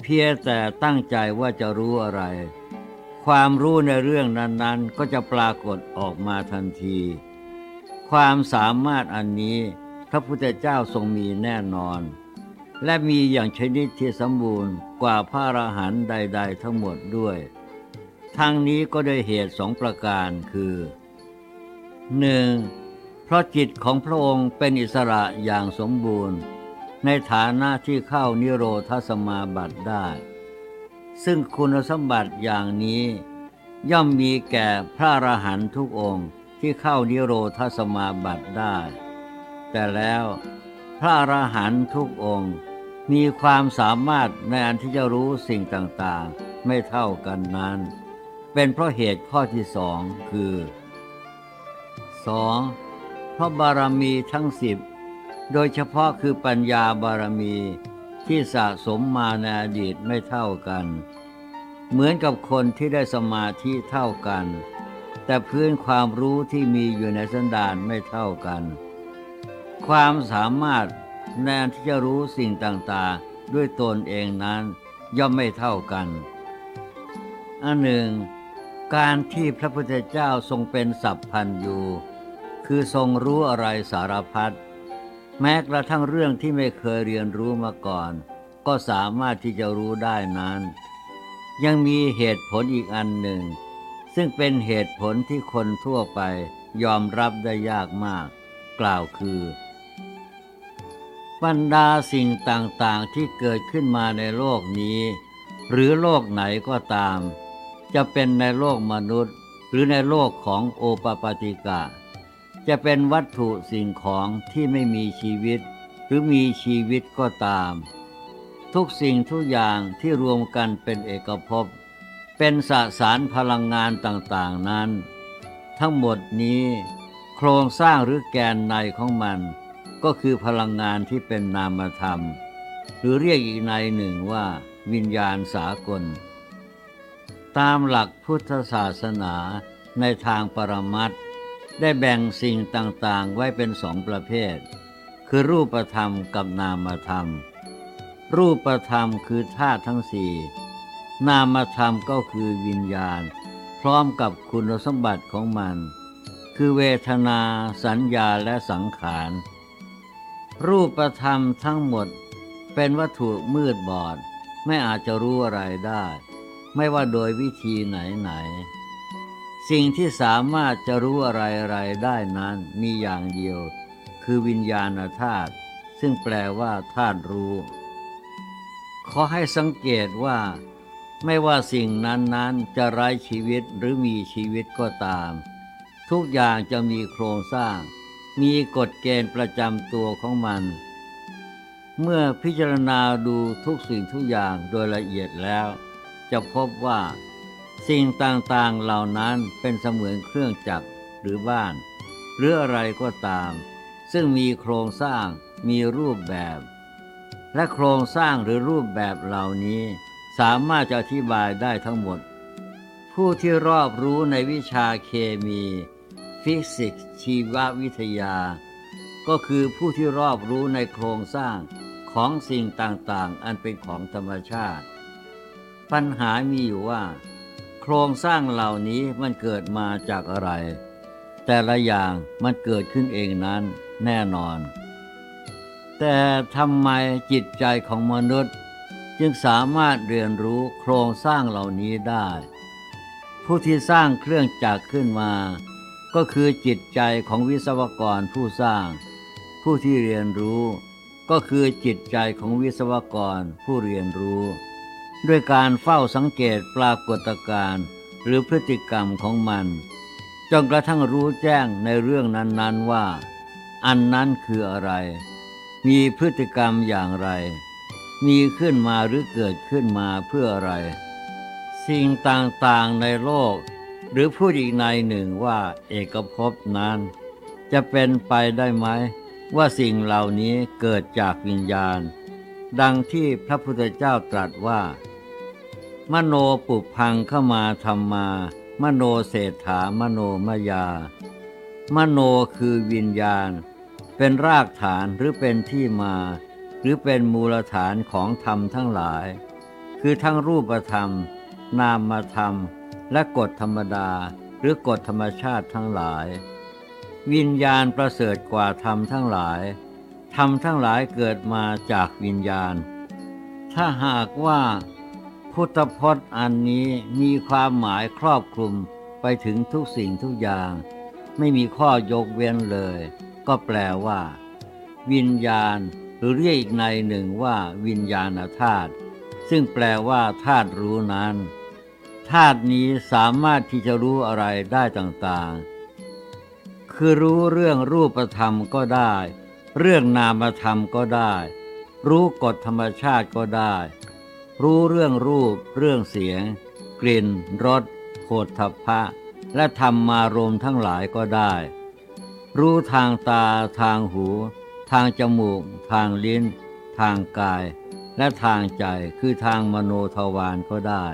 เพียงแต่ตั้งใจว่าจะรู้อะไร ความรู้ในเรื่องนั้นๆ ก็จะปรากฏออกมาทันที ความสามารถอันนี้พระพุทธเจ้าทรงมีแน่นอน และมีอย่างชนิดที่สมบูรณ์กว่าพระอรหันต์ใด ๆ ทั้งหมดด้วย ทั้งนี้ก็ได้เหตุสองประการคือ 1. เพราะจิตของพระองค์เป็นอิสระอย่างสมบูรณ์ ในฐานะที่เข้านิโรธสมาบัติได้ ซึ่งคุณสมบัติอย่างนี้ ย่อมมีแก่พระอรหันต์ทุกองค์ที่เข้านิโรธสมาบัติได้ แต่แล้วพระอรหันต์ทุกองค์ มีความสามารถในอันที่จะรู้สิ่งต่างๆ ไม่เท่ากันนั้น เป็นเพราะเหตุข้อที่สองคือ 2. เพราะบารมีทั้งสิบ โดยเฉพาะคือปัญญาบารมีที่สะสมมาในอดีตไม่เท่ากัน เหมือนกับคนที่ได้สมาธิเท่ากัน แต่พื้นความรู้ที่มีอยู่ในสันดานไม่เท่ากัน ความสามารถในที่จะรู้สิ่งต่างๆ ด้วยตนเองนั้นย่อมไม่เท่ากัน อันหนึ่ง การที่พระพุทธเจ้าทรงเป็นสัพพันยูคือทรงรู้อะไรสารพัด แม้กระทั่งเรื่องที่ไม่เคยเรียนรู้มาก่อน ก็สามารถที่จะรู้ได้นั้น ยังมีเหตุผลอีกอันหนึ่ง ซึ่งเป็นเหตุผลที่คนทั่วไปยอมรับได้ยากมาก กล่าวคือบรรดาสิ่งต่างๆที่เกิดขึ้นมาในโลกนี้ หรือโลกไหนก็ตาม จะเป็นในโลกมนุษย์ หรือในโลกของโอปปาติกะ จะเป็นวัตถุสิ่งของที่ไม่มีชีวิต หรือมีชีวิตก็ตาม ทุกสิ่งทุกอย่างที่รวมกันเป็นเอกภพ เป็นสสารพลังงานต่างๆนั้น ทั้งหมดนี้ โครงสร้างหรือแกนในของมัน ก็คือพลังงานที่เป็นนามธรรม หรือเรียกอีกในหนึ่งว่าวิญญาณสากล ตามหลักพุทธศาสนาในทางปรมัตถ์ ได้แบ่งสิ่งต่างๆ ไว้เป็นสองประเภท คือรูปธรรมกับนามธรรม รูปธรรมคือธาตุทั้งสี่นามธรรมก็คือวิญญาณ พร้อมกับคุณสมบัติของมัน คือเวทนา สัญญาและสังขาร รูปธรรมทั้งหมดเป็นวัตถุมืดบอด ไม่อาจจะรู้อะไรได้ ไม่ว่าโดยวิธีไหนไหน สิ่งที่สามารถจะรู้อะไรอะไได้นั้นมีอย่างเดียว คือวิญญาณธาตุซึ่งแปลว่าธาตุรู้ ขอให้สังเกตว่า ไม่ว่าสิ่งนั้นๆจะไร้ชีวิตหรือมีชีวิตก็ตาม ทุกอย่างจะมีโครงสร้าง มีกฎเกณฑ์ประจำตัวของมัน เมื่อพิจารณาดูทุกสิ่งทุกอย่างโดยละเอียดแล้ว จะพบว่า สิ่งต่างๆเหล่านั้นเป็นเสมือนเครื่องจักรหรือบ้าน หรืออะไรก็ตาม ซึ่งมีโครงสร้างมีรูปแบบ และโครงสร้างหรือรูปแบบเหล่านี้สามารถจะอธิบายได้ทั้งหมด ผู้ที่รอบรู้ในวิชาเคมี ฟิสิกส์ชีววิทยา ก็คือผู้ที่รอบรู้ในโครงสร้างของสิ่งต่างๆ อันเป็นของธรรมชาติ ปัญหามีอยู่ว่า โครงสร้างเหล่านี้มันเกิดมาจากอะไร แต่ละอย่างมันเกิดขึ้นเองนั้นแน่นอน แต่ทำไมจิตใจของมนุษย์ จึงสามารถเรียนรู้โครงสร้างเหล่านี้ได้ ผู้ที่สร้างเครื่องจักรขึ้นมา ก็คือจิตใจของวิศวกรผู้สร้าง ผู้ที่เรียนรู้ก็คือจิตใจของวิศวกรผู้เรียนรู้ ด้วยการเฝ้าสังเกตปรากฏการณ์หรือพฤติกรรมของมันจนกระทั่งรู้แจ้งในเรื่องนั้นๆว่า อันนั้นคืออะไร มีพฤติกรรมอย่างไร มีขึ้นมาหรือเกิดขึ้นมาเพื่ออะไร สิ่งต่างๆในโลก หรือพูดอีกในหนึ่งว่าเอกภพนั้น จะเป็นไปได้ไหมว่าสิ่งเหล่านี้เกิดจากวิญญาณ ดังที่พระพุทธเจ้าตรัสว่า มโนปุพังเข้ามาธรรมา มโนเศรษฐามโนมยา มโนคือวิญญาณ เป็นรากฐานหรือเป็นที่มา หรือเป็นมูลฐานของธรรมทั้งหลาย คือทั้งรูปธรรม นามธรรม และกฎธรรมดา หรือกฎธรรมชาติทั้งหลาย วิญญาณประเสริฐกว่าธรรมทั้งหลายธรรมทั้งหลายเกิดมาจากวิญญาณ ถ้าหากว่า พุทธพจน์อันนี้มีความหมายครอบคลุมไปถึงทุกสิ่งทุกอย่าง ไม่มีข้อยกเว้นเลย ก็แปลว่า วิญญาณ หรือเรียกอีกในหนึ่งว่าวิญญาณธาตุซึ่งแปลว่าธาตุรู้นั้นธาตุนี้สามารถที่จะรู้อะไรได้ต่างๆ คือรู้เรื่องรูปธรรมก็ได้ เรื่องนามธรรมก็ได้ รู้กฎธรรมชาติก็ได้ รู้เรื่องรูป เรื่องเสียง กลิ่นรสโผฏฐัพพะ และธรรมารมทั้งหลายก็ได้ รู้ทางตาทางหู ทางจมูก ทางลิ้น ทางกาย และทางใจคือทางมโนทวารก็ได้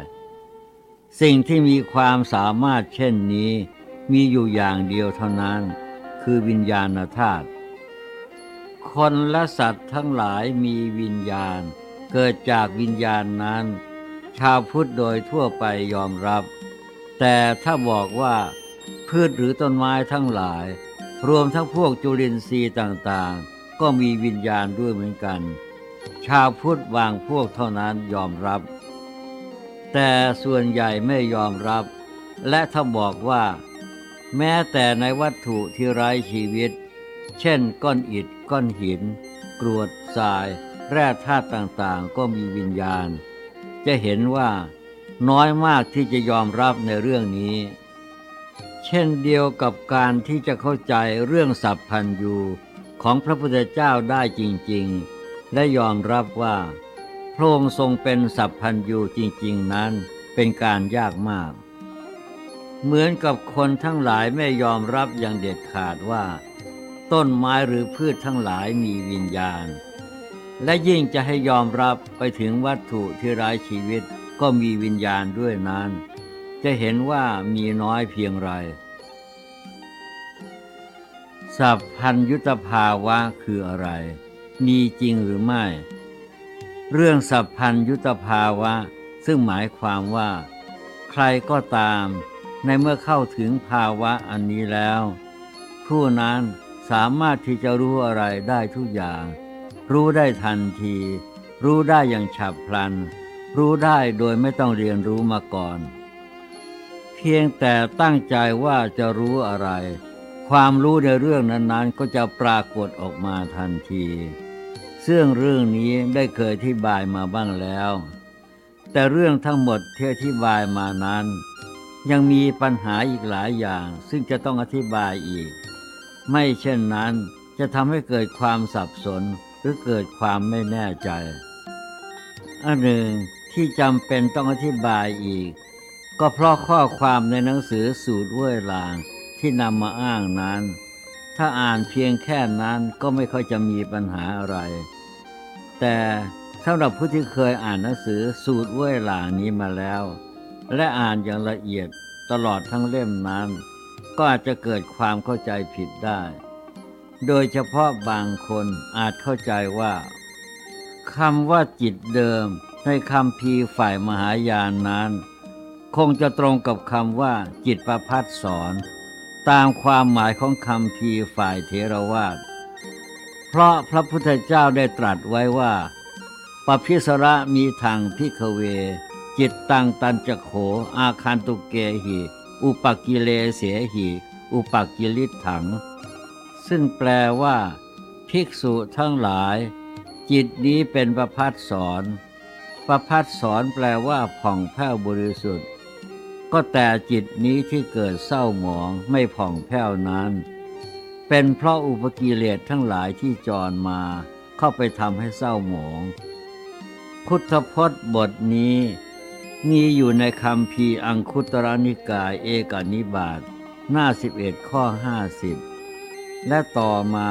สิ่งที่มีความสามารถเช่นนี้มีอยู่อย่างเดียวเท่านั้น คือวิญญาณธาตุคนและสัตว์ทั้งหลายมีวิญญาณ เกิดจากวิญญาณนั้น ชาวพุทธโดยทั่วไปยอมรับ แต่ถ้าบอกว่าพืชหรือต้นไม้ทั้งหลาย รวมทั้งพวกจุลินทรีย์ต่างๆ ก็มีวิญญาณด้วยเหมือนกัน ชาวพุทธบางพวกเท่านั้นยอมรับ แต่ส่วนใหญ่ไม่ยอมรับ และถ้าบอกว่า แม้แต่ในวัตถุที่ไร้ชีวิต เช่นก้อนอิฐก้อนหิน กรวดทราย แร่ธาตุต่างๆ ก็มีวิญญาณ จะเห็นว่าน้อยมากที่จะยอมรับในเรื่องนี้ เช่นเดียวกับการที่จะเข้าใจเรื่องสัพพัญยูของพระพุทธเจ้าได้จริงๆ และยอมรับว่าพระองค์ทรงเป็นสัพพัญยูจริงๆนั้นเป็นการยากมาก เหมือนกับคนทั้งหลายไม่ยอมรับอย่างเด็ดขาดว่า ต้นไม้หรือพืชทั้งหลายมีวิญญาณ และยิ่งจะให้ยอมรับไปถึงวัตถุที่ไร้ชีวิตก็มีวิญญาณด้วยนั้น จะเห็นว่ามีน้อยเพียงไร สัพพัญยุตภาวะคืออะไร มีจริงหรือไม่ เรื่องสัพพัญยุตภาวะ ซึ่งหมายความว่า ใครก็ตาม ในเมื่อเข้าถึงภาวะอันนี้แล้ว ผู้นั้นสามารถที่จะรู้อะไรได้ทุกอย่าง รู้ได้ทันที รู้ได้อย่างฉับพลัน รู้ได้โดยไม่ต้องเรียนรู้มาก่อน เพียงแต่ตั้งใจว่าจะรู้อะไร ความรู้ในเรื่องนั้นๆ ก็จะปรากฏออกมาทันที ซึ่งเรื่องนี้ได้เคยอธิบายมาบ้างแล้ว แต่เรื่องทั้งหมดที่อธิบายมานั้น ยังมีปัญหาอีกหลายอย่าง ซึ่งจะต้องอธิบายอีก ไม่เช่นนั้นจะทำให้เกิดความสับสน หรือเกิดความไม่แน่ใจ อันหนึ่งที่จำเป็นต้องอธิบายอีก ก็เพราะข้อความในหนังสือสูตรเว่ยลางที่นำมาอ้างนั้น ถ้าอ่านเพียงแค่นั้นก็ไม่ค่อยจะมีปัญหาอะไร แต่สำหรับผู้ที่เคยอ่านหนังสือสูตรเว่ยลางนี้มาแล้ว และอ่านอย่างละเอียดตลอดทั้งเล่มนั้น ก็อาจจะเกิดความเข้าใจผิดได้ โดยเฉพาะบางคนอาจเข้าใจว่าคำว่าจิตเดิมในคำพีฝ่ายมหายานนั้น คงจะตรงกับคำว่า จิตประพัดสอน ตามความหมายของคำพีฝ่ายเทรวาสเพราะพระพุทธเจ้าได้ตรัสไว้ว่าปพิสระมีทางพิกเว จิตตังตันจะโข อาคันตุเกหิ อุปกิเลเสหิ อุปกิลิถัง ซึ่งแปลว่า ภิกษุทั้งหลาย จิตนี้เป็นประพัดสอนประพัดสอนแปลว่าผ่องแผ้วบริสุทธิ์ ก็แต่จิตนี้ที่เกิดเศร้าหมองไม่ผ่องแผ้วนั้น เป็นเพราะอุปกิเลสทั้งหลายที่จรมา เข้าไปทำให้เศร้าหมอง พุทธพจน์บทนี้ มีอยู่ในคำพีอังคุตรนิกายเอกนิบาตหน้า 11 ข้อ 50 และต่อมา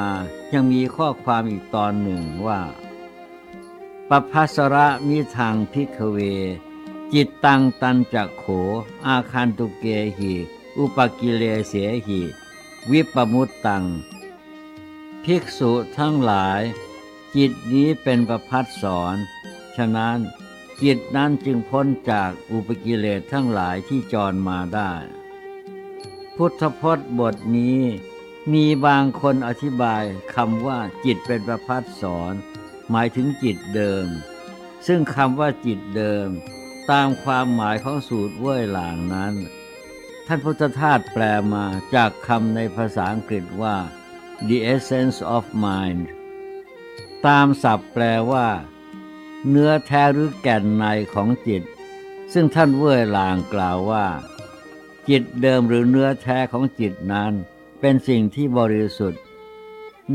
ยังมีข้อความอีกตอนหนึ่งว่าปภัสระมิทางพิกเว จิตตังตันจักโข อาคันตุเกหิ อุปกิเลเสหิ วิปมุตตัง ภิกษุทั้งหลาย จิตนี้เป็นประพัดสอนฉะนั้นจิตนั้นจึงพ้นจากอุปกิเลสทั้งหลายที่จรมาได้ พุทธพจน์บทนี้ มีบางคนอธิบายคำว่าจิตเป็นประพัดสอนหมายถึงจิตเดิม ซึ่งคำว่าจิตเดิม ตามความหมายของสูตรเว่ยหลางนั้น ท่านพุทธทาสแปลมาจากคำในภาษาอังกฤษว่า the essence of mind ตามศัพท์แปลว่า เนื้อแท้หรือแก่นในของจิต ซึ่งท่านเว่ยหลางกล่าวว่า จิตเดิมหรือเนื้อแท้ของจิตนั้น เป็นสิ่งที่บริสุทธิ์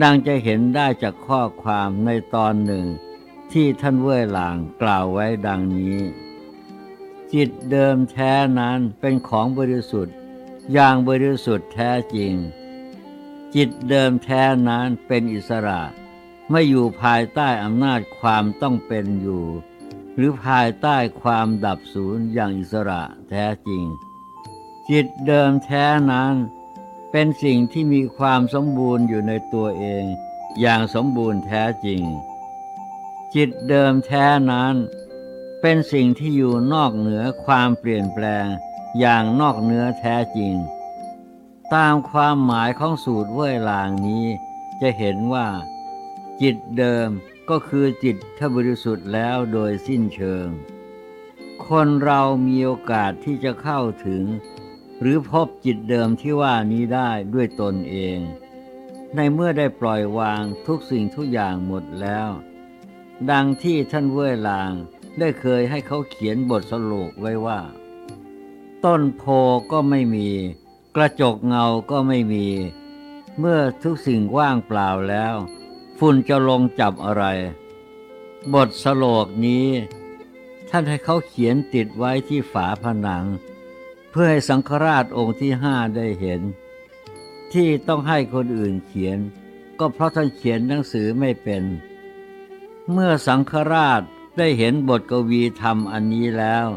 ดังจะเห็นได้จากข้อความในตอนหนึ่ง ที่ท่านเว่ยหลางกล่าวไว้ดังนี้ จิตเดิมแท้นั้นเป็นของบริสุทธิ์ อย่างบริสุทธิ์แท้จริง จิตเดิมแท้นั้นเป็นอิสระ ไม่อยู่ภายใต้อำนาจความต้องเป็นอยู่ หรือภายใต้ความดับสูญอย่างอิสระแท้จริงจิตเดิมแท้นั้น เป็นสิ่งที่มีความสมบูรณ์อยู่ในตัวเอง อย่างสมบูรณ์แท้จริง จิตเดิมแท้นั้น เป็นสิ่งที่อยู่นอกเหนือความเปลี่ยนแปลง อย่างนอกเนื้อแท้จริง ตามความหมายของสูตรเว่ยลางนี้ จะเห็นว่า จิตเดิมก็คือจิตที่บริสุทธิ์แล้วโดยสิ้นเชิง คนเรามีโอกาสที่จะเข้าถึง หรือพบจิตเดิมที่ว่านี้ได้ด้วยตนเอง ในเมื่อได้ปล่อยวางทุกสิ่งทุกอย่างหมดแล้ว ดังที่ท่านเว่ยลางได้เคยให้เขาเขียนบทสโลกไว้ว่า ต้นโพก็ไม่มี กระจกเงาก็ไม่มี เมื่อทุกสิ่งว่างเปล่าแล้ว ฝุ่นจะลงจับอะไร บทสโลกนี้ ท่านให้เขาเขียนติดไว้ที่ฝาผนัง พื่อให้สังฆราชองค์ที่ห้าได้เห็น ที่ต้องให้คนอื่นเขียน ก็เพราะท่านเขียนหนังสือไม่เป็น เมื่อสังฆราชได้เห็นบทกวีธรรมอันนี้แล้ว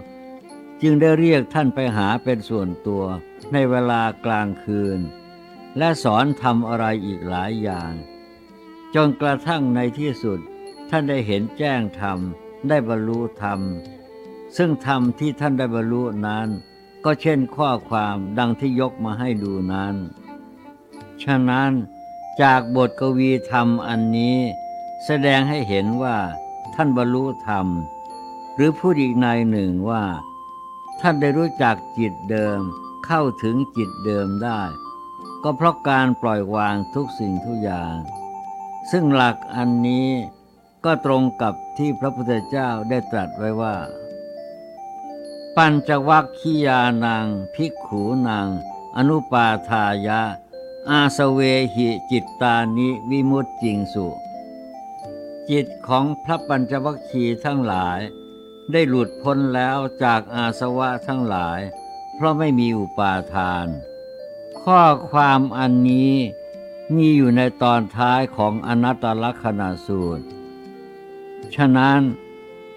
จึงได้เรียกท่านไปหาเป็นส่วนตัวในเวลากลางคืน และสอนทำอะไรอีกหลายอย่าง จนกระทั่งในที่สุดท่านได้เห็นแจ้งธรรมได้บรรลุธรรม ซึ่งธรรมที่ท่านได้บรรลุนั้น ก็เช่นข้อความดังที่ยกมาให้ดูนั้น ฉะนั้นจากบทกวีธรรมอันนี้ แสดงให้เห็นว่าท่านบรรลุธรรม หรือพูดอีกในหนึ่งว่า ท่านได้รู้จักจิตเดิมเข้าถึงจิตเดิมได้ ก็เพราะการปล่อยวางทุกสิ่งทุกอย่าง ซึ่งหลักอันนี้ก็ตรงกับที่พระพุทธเจ้าได้ตรัสไว้ว่า ปัญจวัคคียานัง ภิกขูนังอนุปาทายะ อาสเวหิจิตตานิวิมุตจิงสุ จิตของพระปัญจวัคคีทั้งหลาย ได้หลุดพ้นแล้วจากอาสวะทั้งหลาย เพราะไม่มีอุปาทาน ข้อความอันนี้มีอยู่ในตอนท้ายของอนัตตลักษณะสูตร ฉะนั้น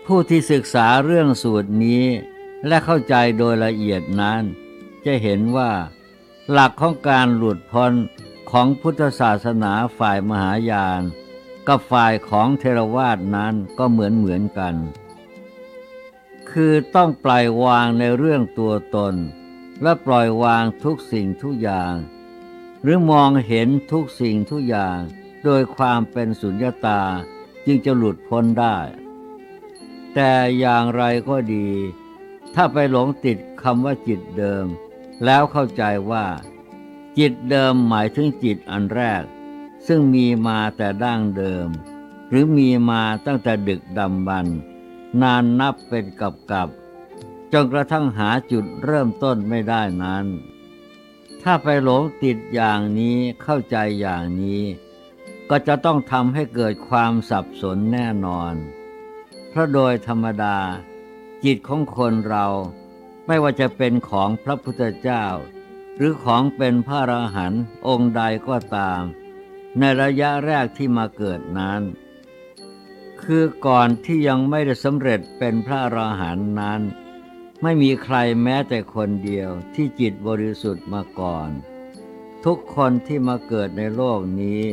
ผู้ที่ศึกษาเรื่องสูตรนี้ และเข้าใจโดยละเอียดนั้น จะเห็นว่า หลักของการหลุดพ้นของพุทธศาสนาฝ่ายมหายาน กับฝ่ายของเทรวาสนั้นก็เหมือนเหมือนกัน คือต้องปล่อยวางในเรื่องตัวตน และปล่อยวางทุกสิ่งทุกอย่าง หรือมองเห็นทุกสิ่งทุกอย่าง โดยความเป็นสุญญตาจึงจะหลุดพ้นได้ แต่อย่างไรก็ดี ถ้าไปหลงติดคำว่าจิตเดิม แล้วเข้าใจว่า จิตเดิมหมายถึงจิตอันแรก ซึ่งมีมาแต่ดั้งเดิม หรือมีมาตั้งแต่ดึกดำบรรนานนับเป็นกับกับจนกระทั่งหาจุดเริ่มต้นไม่ได้นั้น ถ้าไปหลงติดอย่างนี้เข้าใจอย่างนี้ ก็จะต้องทำให้เกิดความสับสนแน่นอน เพราะโดยธรรมดา จิตของคนเรา ไม่ว่าจะเป็นของพระพุทธเจ้า หรือของเป็นพระอรหันต์องค์ใดก็ตาม ในระยะแรกที่มาเกิดนั้น คือก่อนที่ยังไม่ได้สำเร็จเป็นพระอรหันต์นั้น ไม่มีใครแม้แต่คนเดียวที่จิตบริสุทธิ์มาก่อน ทุกคนที่มาเกิดในโลกนี้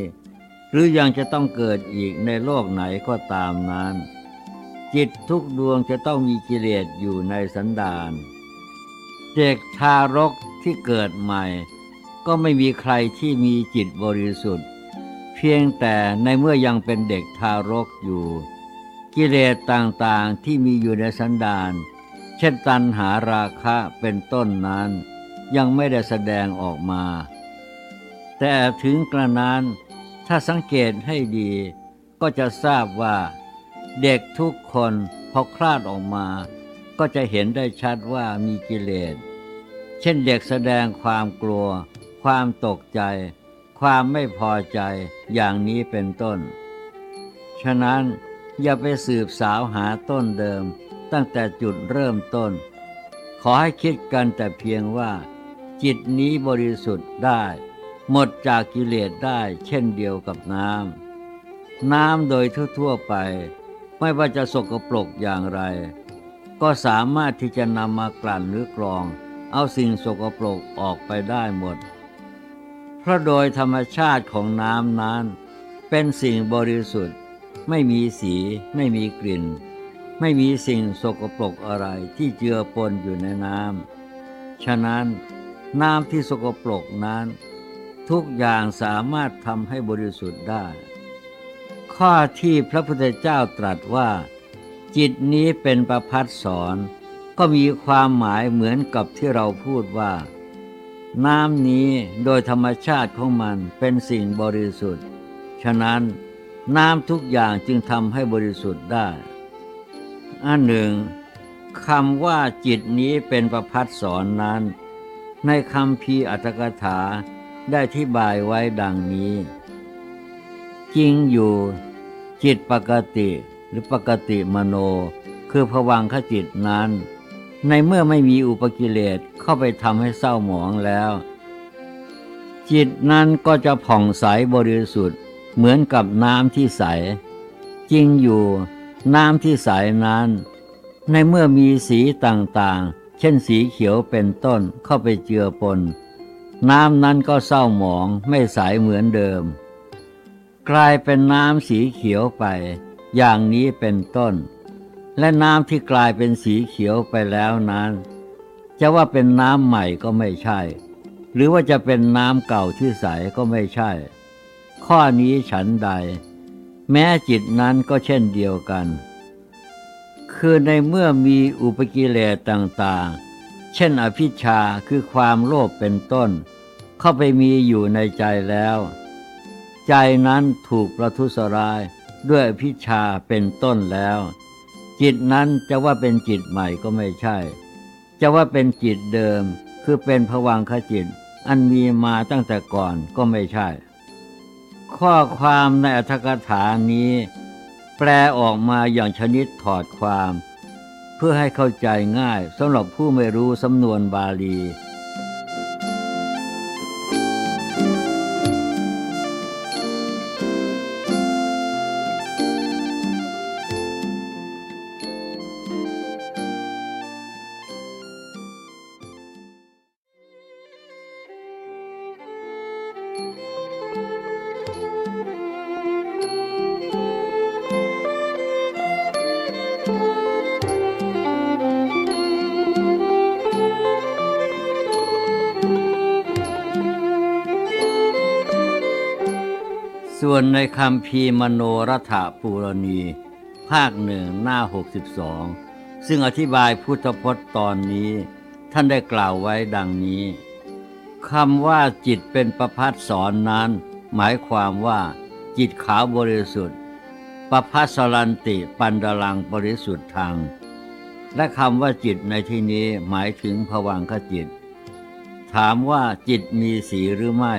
หรือยังจะต้องเกิดอีกในโลกไหนก็ตามนั้น จิตทุกดวงจะต้องมีกิเลสอยู่ในสันดานเด็กทารกที่เกิดใหม่ ก็ไม่มีใครที่มีจิตบริสุทธิ์ เพียงแต่ในเมื่อยังเป็นเด็กทารกอยู่ กิเลสต่างๆที่มีอยู่ในสันดานเช่นตัณหาราคะเป็นต้นนั้น ยังไม่ได้แสดงออกมา แต่ถึงกระนั้นถ้าสังเกตให้ดีก็จะทราบว่า เด็กทุกคนพอคลาดออกมา ก็จะเห็นได้ชัดว่ามีกิเลส เช่นเด็กแสดงความกลัว ความตกใจ ความไม่พอใจอย่างนี้เป็นต้น ฉะนั้นอย่าไปสืบสาวหาต้นเดิม ตั้งแต่จุดเริ่มต้น ขอให้คิดกันแต่เพียงว่า จิตนี้บริสุทธิ์ได้ หมดจากกิเลสได้เช่นเดียวกับน้ำน้ำโดยทั่วๆไป ไม่ว่าจะสกปรกอย่างไร ก็สามารถที่จะนำมากลั่นหรือกรอง เอาสิ่งสกปรกออกไปได้หมด เพราะโดยธรรมชาติของน้ำนั้น เป็นสิ่งบริสุทธิ์ ไม่มีสี ไม่มีกลิ่น ไม่มีสิ่งสกปรกอะไรที่เจือปนอยู่ในน้ำฉะนั้นน้ำที่สกปรกนั้น ทุกอย่างสามารถทำให้บริสุทธิ์ได้ ข้อที่พระพุทธเจ้าตรัสว่า จิตนี้เป็นประพัดสอนก็มีความหมายเหมือนกับที่เราพูดว่า น้ำนี้โดยธรรมชาติของมันเป็นสิ่งบริสุทธิ์ ฉะนั้นน้ำทุกอย่างจึงทำให้บริสุทธิ์ได้ อันหนึ่งคำว่าจิตนี้เป็นประพัดสอนนั้น ในคำพีอัตถกถาได้ที่บายไว้ดังนี้ จริงอยู่ จิตปกติหรือปกติมโน คือผวังขจิตนั้น ในเมื่อไม่มีอุปกิเลสเข้าไปทำให้เศร้าหมองแล้ว จิตนั้นก็จะผ่องใสบริสุทธิ์ เหมือนกับน้ำที่ใส จริงอยู่น้ำที่ใสนั้น ในเมื่อมีสีต่างๆ เช่นสีเขียวเป็นต้นเข้าไปเจือปน น้ำนั้นก็เศร้าหมองไม่ใสเหมือนเดิม กลายเป็นน้ำสีเขียวไป อย่างนี้เป็นต้น และน้ำที่กลายเป็นสีเขียวไปแล้วนั้น จะว่าเป็นน้ำใหม่ก็ไม่ใช่ หรือว่าจะเป็นน้ำเก่าที่ใสก็ไม่ใช่ ข้อนี้ฉันใด แม้จิตนั้นก็เช่นเดียวกัน คือในเมื่อมีอุปกิเลสต่างๆ เช่นอภิชาคือความโลภเป็นต้น เข้าไปมีอยู่ในใจแล้ว ใจนั้นถูกประทุษร้ายด้วยอภิชาเป็นต้นแล้ว จิตนั้นจะว่าเป็นจิตใหม่ก็ไม่ใช่ จะว่าเป็นจิตเดิม คือเป็นผวังขจิต อันมีมาตั้งแต่ก่อนก็ไม่ใช่ ข้อความในอัธกถานี้ แปลออกมาอย่างชนิดถอดความ เพื่อให้เข้าใจง่ายสำหรับผู้ไม่รู้สำนวนบาลี ในคำพีมโนรัฐปูรณี ภาคหนึ่งหน้า 62 ซึ่งอธิบายพุทธพจน์ตอนนี้ ท่านได้กล่าวไว้ดังนี้คำว่าจิตเป็นประพัดสอนนั้น หมายความว่า จิตขาวบริสุทธิ์ประพัสรันติปันดลังบริสุทธิ์ทาง และคำว่าจิตในที่นี้หมายถึงผวังขจิต ถามว่าจิตมีสีหรือไม่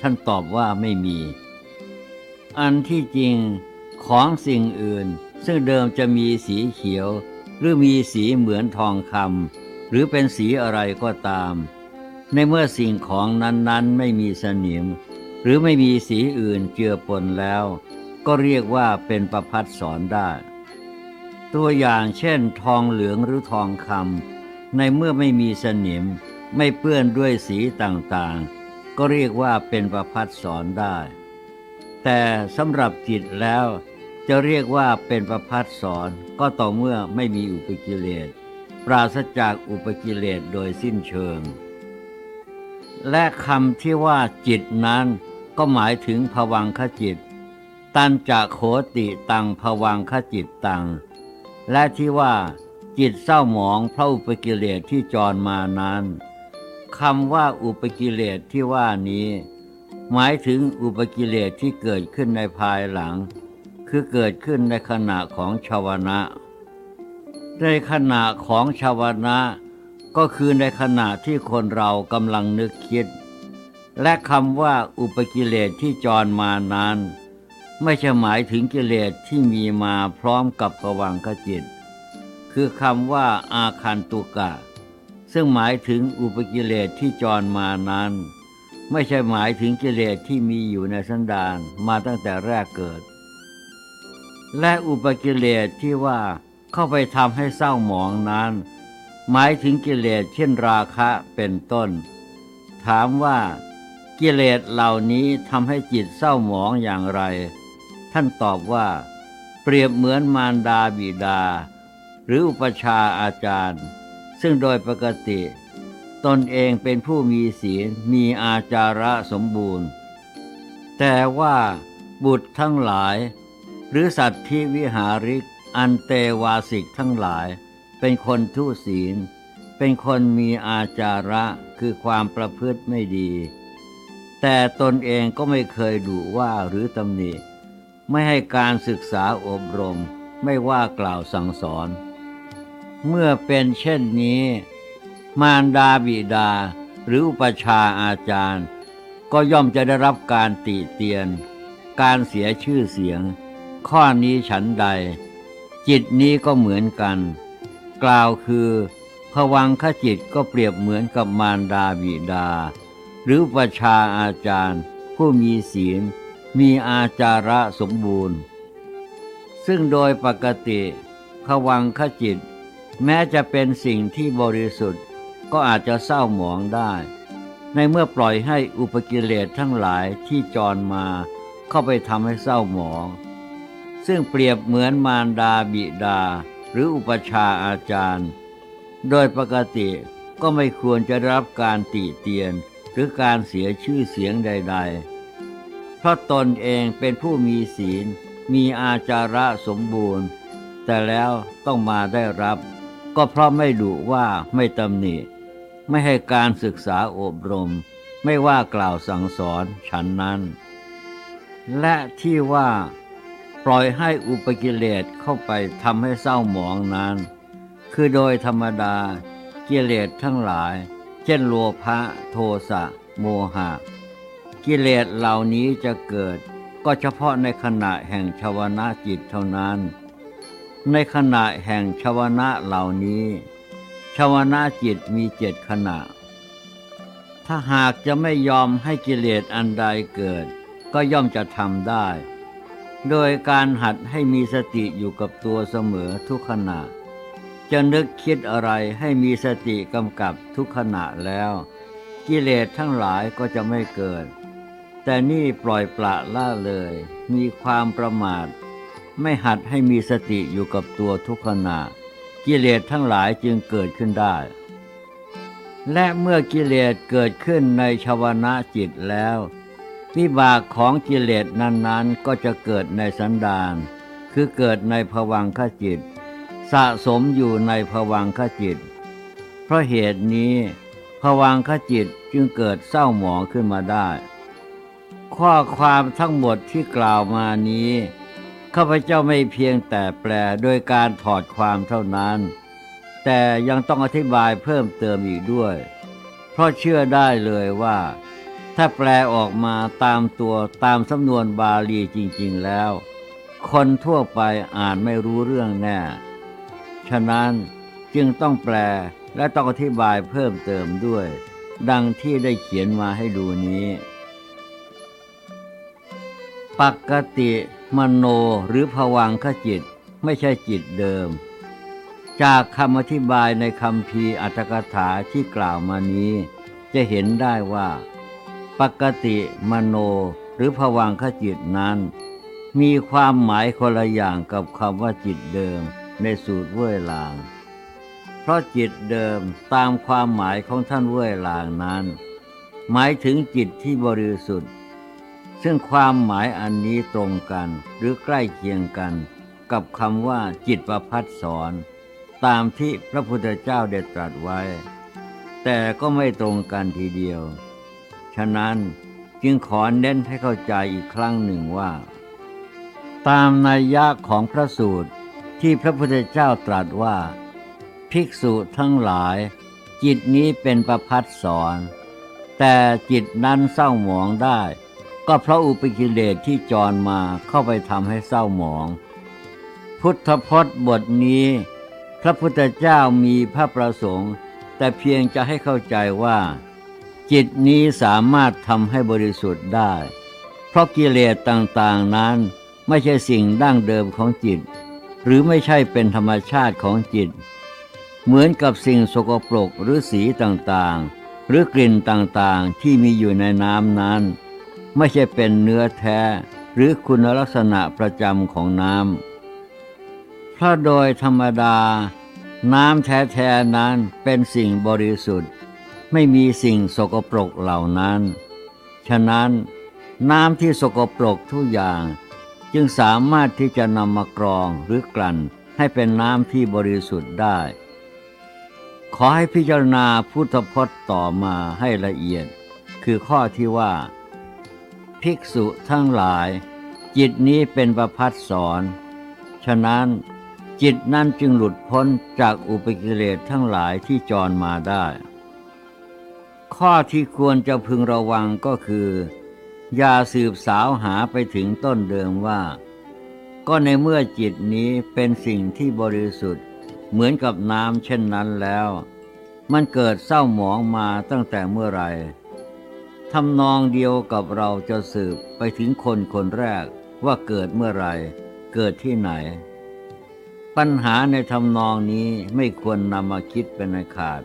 ท่านตอบว่าไม่มี อันที่จริงของสิ่งอื่น ซึ่งเดิมจะมีสีเขียว หรือมีสีเหมือนทองคำหรือเป็นสีอะไรก็ตาม ในเมื่อสิ่งของนั้นๆ ไม่มีสนิม หรือไม่มีสีอื่นเจือปนแล้ว ก็เรียกว่าเป็นประพัดสอนได้ ตัวอย่างเช่น ทองเหลืองหรือทองคำในเมื่อไม่มีสนิม ไม่เปื้อนด้วยสีต่างๆ ก็เรียกว่าเป็นประพัดสอนได้ แต่สำหรับจิตแล้ว จะเรียกว่าเป็นประพัดสอนก็ต่อเมื่อไม่มีอุปกิเลส ปราศจากอุปกิเลสโดยสิ้นเชิง และคำที่ว่าจิตนั้นก็หมายถึงภวังคจิต ตันจะโขติตังภวังคจิตตัง และที่ว่าจิตเศร้าหมองเพราะอุปกิเลสที่จรมานั้นคำว่าอุปกิเลสที่ว่านี้ หมายถึงอุปกิเลสที่เกิดขึ้นในภายหลัง คือเกิดขึ้นในขณะของชาวนะในขณะของชาวนะก็คือในขณะที่คนเรากำลังนึกคิด และคำว่าอุปกิเลสที่จรมานั้น ไม่ใช่หมายถึงกิเลสที่มีมาพร้อมกับภวังคจิต คือคำว่าอาคันตุกะ ซึ่งหมายถึงอุปกิเลสที่จรมานั้น ไม่ใช่หมายถึงกิเลสที่มีอยู่ในสันดานมาตั้งแต่แรกเกิด และอุปกิเลสที่ว่าเข้าไปทำให้เศร้าหมองนั้น หมายถึงกิเลสเช่นราคะเป็นต้น ถามว่า กิเลสเหล่านี้ทำให้จิตเศร้าหมองอย่างไร ท่านตอบว่า เปรียบเหมือนมารดาบิดา หรืออุปชาอาจารย์ ซึ่งโดยปกติ ตนเองเป็นผู้มีศีลมีอาจาระสมบูรณ์ แต่ว่าบุตรทั้งหลาย หรือสัตว์ที่วิหาริก อันเตวาสิกทั้งหลาย เป็นคนทุศีล เป็นคนมีอาจาระคือความประพฤติไม่ดี แต่ตนเองก็ไม่เคยดุว่าหรือตำหนิ ไม่ให้การศึกษาอบรม ไม่ว่ากล่าวสั่งสอน เมื่อเป็นเช่นนี้ มารดาบิดา หรืออุปชาอาจารย์ ก็ย่อมจะได้รับการติเตียน การเสียชื่อเสียง ข้อนี้ฉันใด จิตนี้ก็เหมือนกัน กล่าวคือผวังขจิตก็เปรียบเหมือนกับมารดาบิดา หรืออุปชาอาจารย์ ผู้มีศีล มีอาจาระสมบูรณ์ ซึ่งโดยปกติผวังขจิต แม้จะเป็นสิ่งที่บริสุทธิ์ ก็อาจจะเศร้าหมองได้ ในเมื่อปล่อยให้อุปกิเลสทั้งหลายที่จรมาเข้าไปทำให้เศร้าหมอง ซึ่งเปรียบเหมือนมารดาบิดา หรืออุปชาอาจารย์ โดยปกติก็ไม่ควรจะรับการติเตียนหรือการเสียชื่อเสียงใด ๆ เพราะตนเองเป็นผู้มีศีล มีอาจาระสมบูรณ์ แต่แล้วต้องมาได้รับ ก็เพราะไม่ดุว่าไม่ตำหนิ ไม่ให้การศึกษาอบรม ไม่ว่ากล่าวสั่งสอนฉันนั้น และที่ว่าปล่อยให้อุปกิเลสเข้าไปทำให้เศร้าหมองนั้น คือโดยธรรมดากิเลสทั้งหลาย เช่นโลภะโทสะ โมหะ กิเลสเหล่านี้จะเกิดก็เฉพาะในขณะแห่งชวนาจิตเท่านั้น ในขณะแห่งชวนะเหล่านี้ ชวนาจิตมีเจ็ดขณะ ถ้าหากจะไม่ยอมให้กิเลสอันใดเกิด ก็ย่อมจะทำได้ โดยการหัดให้มีสติอยู่กับตัวเสมอทุกขณะ จะนึกคิดอะไรให้มีสติกำกับทุกขณะแล้ว กิเลสทั้งหลายก็จะไม่เกิด แต่นี่ปล่อยปละละเลย มีความประมาท ไม่หัดให้มีสติอยู่กับตัวทุกขณะ กิเลสทั้งหลายจึงเกิดขึ้นได้ และเมื่อกิเลสเกิดขึ้นในชาวนะจิตแล้ววิบากของกิเลสนั้นๆ ก็จะเกิดในสันดาน คือเกิดในภวังคจิต สะสมอยู่ในภวังคจิต เพราะเหตุนี้ภวังคจิตจึงเกิดเศร้าหมองขึ้นมาได้ ข้อความทั้งหมดที่กล่าวมานี้ ข้าพเจ้าไม่เพียงแต่แปลโดยการถอดความเท่านั้น แต่ยังต้องอธิบายเพิ่มเติมอีกด้วย เพราะเชื่อได้เลยว่า ถ้าแปลออกมาตามตัวตามสำนวนบาลีจริง ๆแล้ว คนทั่วไปอ่านไม่รู้เรื่องแน่ ฉะนั้นจึงต้องแปลและต้องอธิบายเพิ่มเติมด้วย ดังที่ได้เขียนมาให้ดูนี้ ปกติ มโนหรือภวังคจิตไม่ใช่จิตเดิม จากคำอธิบายในคำพีอัตถกถาที่กล่าวมานี้ จะเห็นได้ว่า ปกติมโนหรือภวังคจิตนั้น มีความหมายคนละอย่างกับคำว่าจิตเดิมในสูตรเว่ยลาง เพราะจิตเดิมตามความหมายของท่านเว่ยลางนั้น หมายถึงจิตที่บริสุทธิ์ ซึ่งความหมายอันนี้ตรงกันหรือใกล้เคียงกัน กับคำว่าจิตประพัดสอน ตามที่พระพุทธเจ้าได้ตรัสไว้ แต่ก็ไม่ตรงกันทีเดียว ฉะนั้นจึงขอเน้นให้เข้าใจอีกครั้งหนึ่งว่า ตามนัยยะของพระสูตรที่พระพุทธเจ้าตรัสว่า ภิกษุทั้งหลาย จิตนี้เป็นประพัดสอน แต่จิตนั้นเศร้าหมองได้ ก็เพราะอุปกิเลสที่จรมาเข้าไปทำให้เศร้าหมอง พุทธพจน์บทนี้ พระพุทธเจ้ามีพระประสงค์ แต่เพียงจะให้เข้าใจว่า จิตนี้สามารถทำให้บริสุทธิ์ได้ เพราะกิเลสต่างๆนั้นไม่ใช่สิ่งดั้งเดิมของจิต หรือไม่ใช่เป็นธรรมชาติของจิต เหมือนกับสิ่งสกปรกหรือสีต่างๆ หรือกลิ่นต่างๆที่มีอยู่ในน้ำนั้น ไม่ใช่เป็นเนื้อแท้ หรือคุณลักษณะประจำของน้ำเพราะโดยธรรมดา น้ำแท้ๆนั้นเป็นสิ่งบริสุทธิ์ ไม่มีสิ่งสกปรกเหล่านั้น ฉะนั้น น้ำที่สกปรกทุกอย่าง จึงสามารถที่จะนำมากรองหรือกลั่นให้เป็นน้ำที่บริสุทธิ์ได้ ขอให้พิจารณาพุทธพจน์ต่อมาให้ละเอียด คือข้อที่ว่า ภิกษุทั้งหลาย จิตนี้เป็นประพัดสอนฉะนั้นจิตนั้นจึงหลุดพ้นจากอุปกิเลสทั้งหลายที่จรมาได้ ข้อที่ควรจะพึงระวังก็คือ อย่าสืบสาวหาไปถึงต้นเดิมว่า ก็ในเมื่อจิตนี้เป็นสิ่งที่บริสุทธิ์ เหมือนกับน้ำเช่นนั้นแล้ว มันเกิดเศร้าหมองมาตั้งแต่เมื่อไหร่ ทำนองเดียวกับเราจะสืบไปถึงคนคนแรกว่าเกิดเมื่อไรเกิดที่ไหน ปัญหาในทำนองนี้ไม่ควรนำมาคิดเป็นอันขาด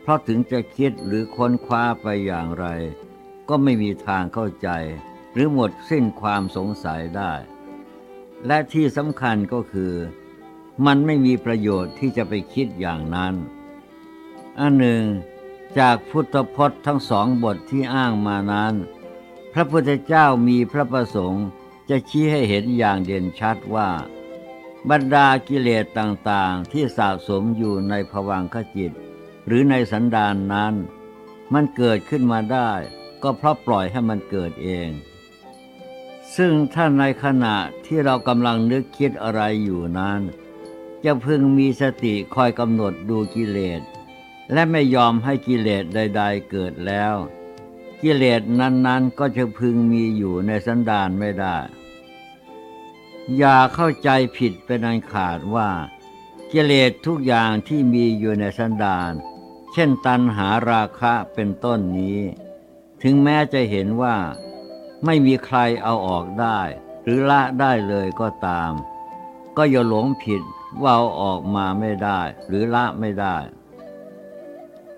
เพราะถึงจะคิดหรือค้นคว้าไปอย่างไร ก็ไม่มีทางเข้าใจ หรือหมดสิ้นความสงสัยได้ และที่สำคัญก็คือ มันไม่มีประโยชน์ที่จะไปคิดอย่างนั้น อันหนึ่ง จากพุทธพจน์ทั้งสองบทที่อ้างมานั้น พระพุทธเจ้ามีพระประสงค์จะชี้ให้เห็นอย่างเด่นชัดว่า บรรดากิเลสต่างๆ ที่สะสมอยู่ในภวังคจิต หรือในสันดานนั้น มันเกิดขึ้นมาได้ ก็เพราะปล่อยให้มันเกิดเอง ซึ่งถ้าในขณะที่เรากำลังนึกคิดอะไรอยู่นั้น จะพึงมีสติคอยกำหนดดูกิเลส และไม่ยอมให้กิเลสใด ๆ เกิดแล้ว กิเลสนั้นๆก็จะพึงมีอยู่ในสันดานไม่ได้ อย่าเข้าใจผิดเป็นอันขาดว่า กิเลสทุกอย่างที่มีอยู่ในสันดาน เช่นตัณหาราคะเป็นต้นนี้ ถึงแม้จะเห็นว่า ไม่มีใครเอาออกได้ หรือละได้เลยก็ตาม ก็อย่าหลงผิดว่าเอาออกมาไม่ได้ หรือละไม่ได้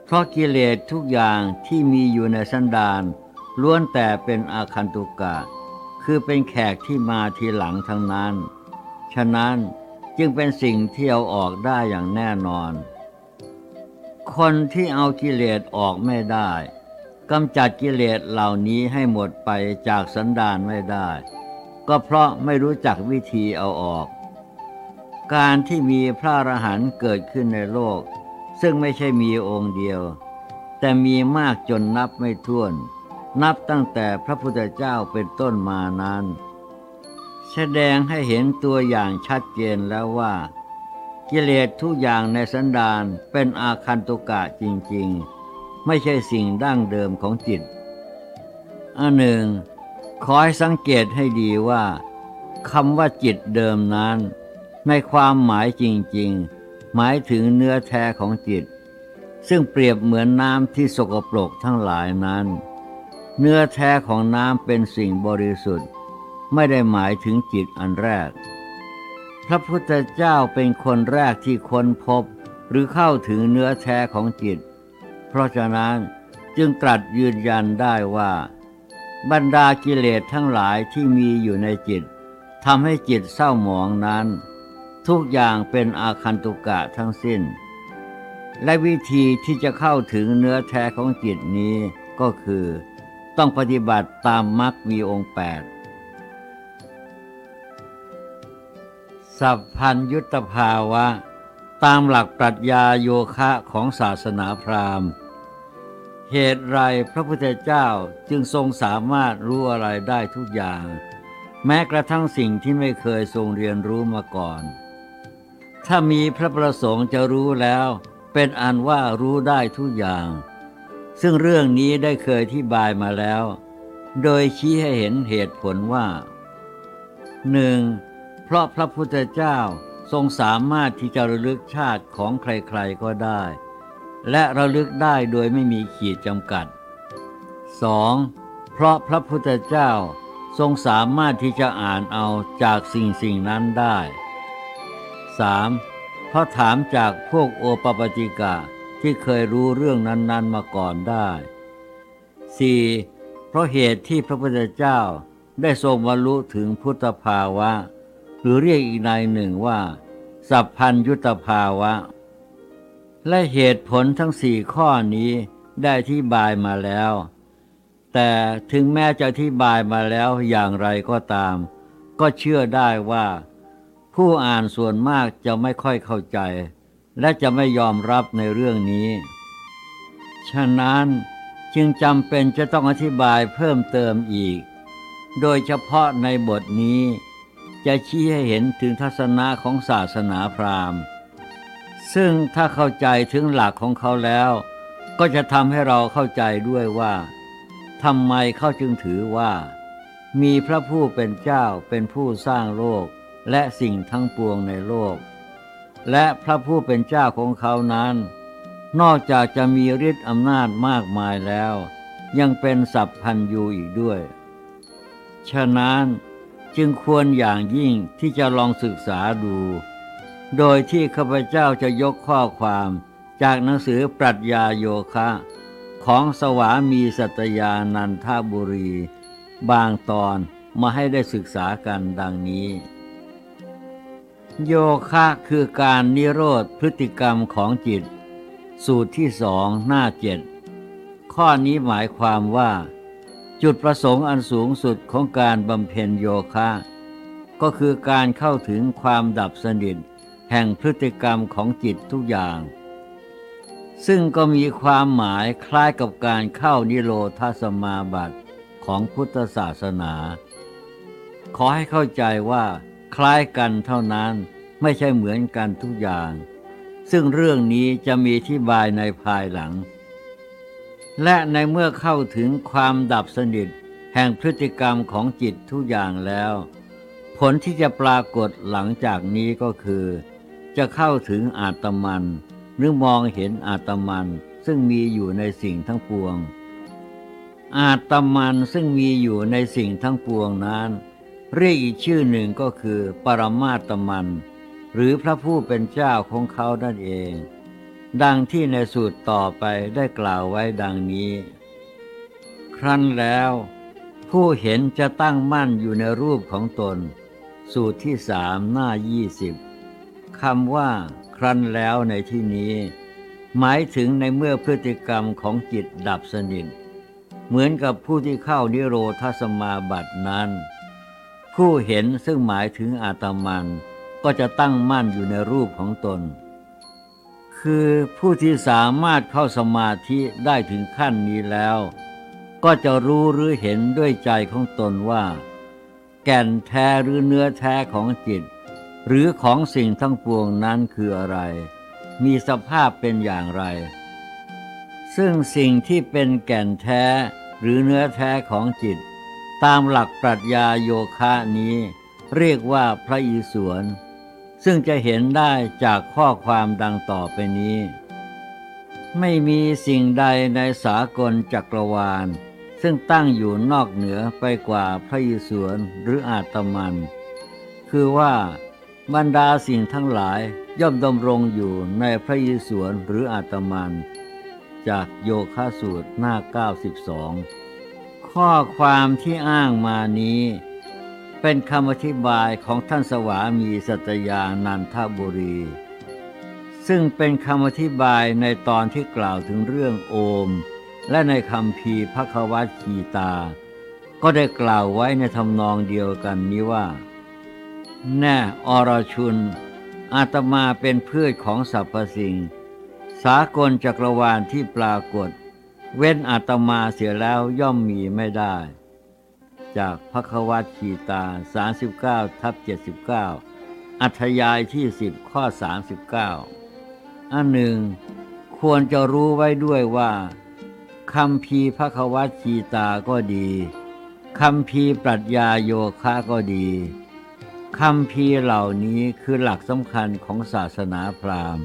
เพราะกิเลสทุกอย่างที่มีอยู่ในสันดานล้วนแต่เป็นอาคันตุกะ คือเป็นแขกที่มาทีหลังทั้งนั้น ฉะนั้นจึงเป็นสิ่งที่เอาออกได้อย่างแน่นอน คนที่เอากิเลสออกไม่ได้กำจัดกิเลสเหล่านี้ให้หมดไปจากสันดานไม่ได้ ก็เพราะไม่รู้จักวิธีเอาออก การที่มีพระอรหันต์เกิดขึ้นในโลก ซึ่งไม่ใช่มีองค์เดียว แต่มีมากจนนับไม่ถ้วน นับตั้งแต่พระพุทธเจ้าเป็นต้นมานั้น แสดงให้เห็นตัวอย่างชัดเจนแล้วว่า กิเลสทุกอย่างในสันดานเป็นอาคันตุกะจริงๆ ไม่ใช่สิ่งดั้งเดิมของจิตอันหนึ่ง ขอให้สังเกตให้ดีว่าคำว่าจิตเดิมนั้น ในความหมายจริงๆ หมายถึงเนื้อแท้ของจิต ซึ่งเปรียบเหมือนน้ำที่สกปรกทั้งหลายนั้น เนื้อแท้ของน้ำเป็นสิ่งบริสุทธิ์ ไม่ได้หมายถึงจิตอันแรก พระพุทธเจ้าเป็นคนแรกที่ค้นพบ หรือเข้าถึงเนื้อแท้ของจิต เพราะฉะนั้นจึงตรัสยืนยันได้ว่า บรรดากิเลสทั้งหลายที่มีอยู่ในจิตทำให้จิตเศร้าหมองนั้น ทุกอย่างเป็นอาคันตุกะทั้งสิ้น และวิธีที่จะเข้าถึงเนื้อแท้ของจิตนี้ก็คือ ต้องปฏิบัติตามมรรคมีองค์แปดสัพพัญยุตภาวะ ตามหลักปรัชญาโยคะของศาสนาพราหมณ์ เหตุไรพระพุทธเจ้าจึงทรงสามารถรู้อะไรได้ทุกอย่าง แม้กระทั่งสิ่งที่ไม่เคยทรงเรียนรู้มาก่อน ถ้ามีพระประสงค์จะรู้แล้ว เป็นอันว่ารู้ได้ทุกอย่าง ซึ่งเรื่องนี้ได้เคยที่บายมาแล้ว โดยชี้ให้เห็นเหตุผลว่าหนึ่งเพราะพระพุทธเจ้าทรงสามารถที่จะระลึกชาติของใครๆก็ได้ และระลึกได้โดยไม่มีขีดจำกัด 2. เพราะพระพุทธเจ้าทรงสามารถที่จะอ่านเอาจากสิ่งสิ่งนั้นได้ 3. เพราะถามจากพวกโอปปจิกะที่เคยรู้เรื่องนั้นๆมาก่อนได้ 4. เพราะเหตุที่พระพุทธเจ้าได้ทรงบรรลุถึงพุทธภาวะ หรือเรียกอีกในหนึ่งว่า สัพพัญยุตภาวะ และเหตุผลทั้งสี่ข้อนี้ได้อธิบายมาแล้ว แต่ถึงแม้จะอธิบายมาแล้วอย่างไรก็ตาม ก็เชื่อได้ว่า ผู้อ่านส่วนมากจะไม่ค่อยเข้าใจ และจะไม่ยอมรับในเรื่องนี้ ฉะนั้นจึงจำเป็นจะต้องอธิบายเพิ่มเติมอีก โดยเฉพาะในบทนี้ จะชี้ให้เห็นถึงทัศนะของศาสนาพราหมณ์ ซึ่งถ้าเข้าใจถึงหลักของเขาแล้ว ก็จะทำให้เราเข้าใจด้วยว่าทำไมเขาจึงถือว่า มีพระผู้เป็นเจ้าเป็นผู้สร้างโลก และสิ่งทั้งปวงในโลก และพระผู้เป็นเจ้าของเขานั้น นอกจากจะมีฤทธิ์อำนาจมากมายแล้ว ยังเป็นสัพพันยูอีกด้วย ฉะนั้นจึงควรอย่างยิ่งที่จะลองศึกษาดู โดยที่ข้าพเจ้าจะยกข้อความจากหนังสือปรัชญาโยคะ ของสวามีสัตยานันทบุรี บางตอนมาให้ได้ศึกษากันดังนี้ โยคะคือการนิโรธพฤติกรรมของจิต สูตรที่สองหน้าเจ็ดข้อนี้หมายความว่า จุดประสงค์อันสูงสุดของการบำเพ็ญโยคะ ก็คือการเข้าถึงความดับสนิทแห่งพฤติกรรมของจิตทุกอย่าง ซึ่งก็มีความหมายคล้ายกับการเข้านิโรธาสมาบัติของพุทธศาสนา ขอให้เข้าใจว่า คล้ายกันเท่านั้นไม่ใช่เหมือนกันทุกอย่าง ซึ่งเรื่องนี้จะมีที่บายในภายหลัง และในเมื่อเข้าถึงความดับสนิทแห่งพฤติกรรมของจิตทุกอย่างแล้ว ผลที่จะปรากฏหลังจากนี้ก็คือ จะเข้าถึงอาตมัน หรือมองเห็นอาตมันซึ่งมีอยู่ในสิ่งทั้งปวง อาตมันซึ่งมีอยู่ในสิ่งทั้งปวงนั้น เรียกอีกชื่อหนึ่งก็คือ ปรมาตมัน หรือพระผู้เป็นเจ้าของเขานั่นเอง ดังที่ในสูตรต่อไปได้กล่าวไว้ดังนี้ ครั้นแล้ว ผู้เห็นจะตั้งมั่นอยู่ในรูปของตน สูตรที่สามหน้ายี่สิบคำว่า ครั้นแล้วในที่นี้ หมายถึงในเมื่อพฤติกรรมของจิตดับสนิท เหมือนกับผู้ที่เข้านิโรธสมาบัตินั้น ผู้เห็นซึ่งหมายถึงอาตมันก็จะตั้งมั่นอยู่ในรูปของตน คือผู้ที่สามารถเข้าสมาธิได้ถึงขั้นนี้แล้ว ก็จะรู้หรือเห็นด้วยใจของตนว่า แก่นแท้หรือเนื้อแท้ของจิต หรือของสิ่งทั้งปวงนั้นคืออะไร มีสภาพเป็นอย่างไร ซึ่งสิ่งที่เป็นแก่นแท้หรือเนื้อแท้ของจิต ตามหลักปรัชญาโยคะนี้ เรียกว่าพระอิศวรซึ่งจะเห็นได้จากข้อความดังต่อไปนี้ ไม่มีสิ่งใดในสากลจักรวาล ซึ่งตั้งอยู่นอกเหนือไปกว่าพระอิศวรหรืออาตมัน คือว่าบรรดาสิ่งทั้งหลายย่อมดำรงอยู่ในพระอิศวรหรืออาตมัน จากโยคะสูตรหน้า 92 ข้อความที่อ้างมานี้ เป็นคำอธิบายของท่านสวามีสัตยานันทบุรี ซึ่งเป็นคำอธิบายในตอนที่กล่าวถึงเรื่องโอม และในคำพีพระควัตคีตา ก็ได้กล่าวไว้ในทำนองเดียวกันนี้ว่า แน่อรชุน อาตมาเป็นเพื่อของสรรพสิ่ง สากลจักรวาลที่ปรากฏ เว้นอาตมาเสียแล้วย่อมมีไม่ได้ จากพระควัตขีตา 39 ทับ 79 อัธยายที่สิบข้อ 39 อันหนึ่ง ควรจะรู้ไว้ด้วยว่าคำพีพระควัตขีตาก็ดีคำพีปรัชญาโยคะก็ดีคำพีเหล่านี้คือหลักสำคัญของศาสนาพราหมณ์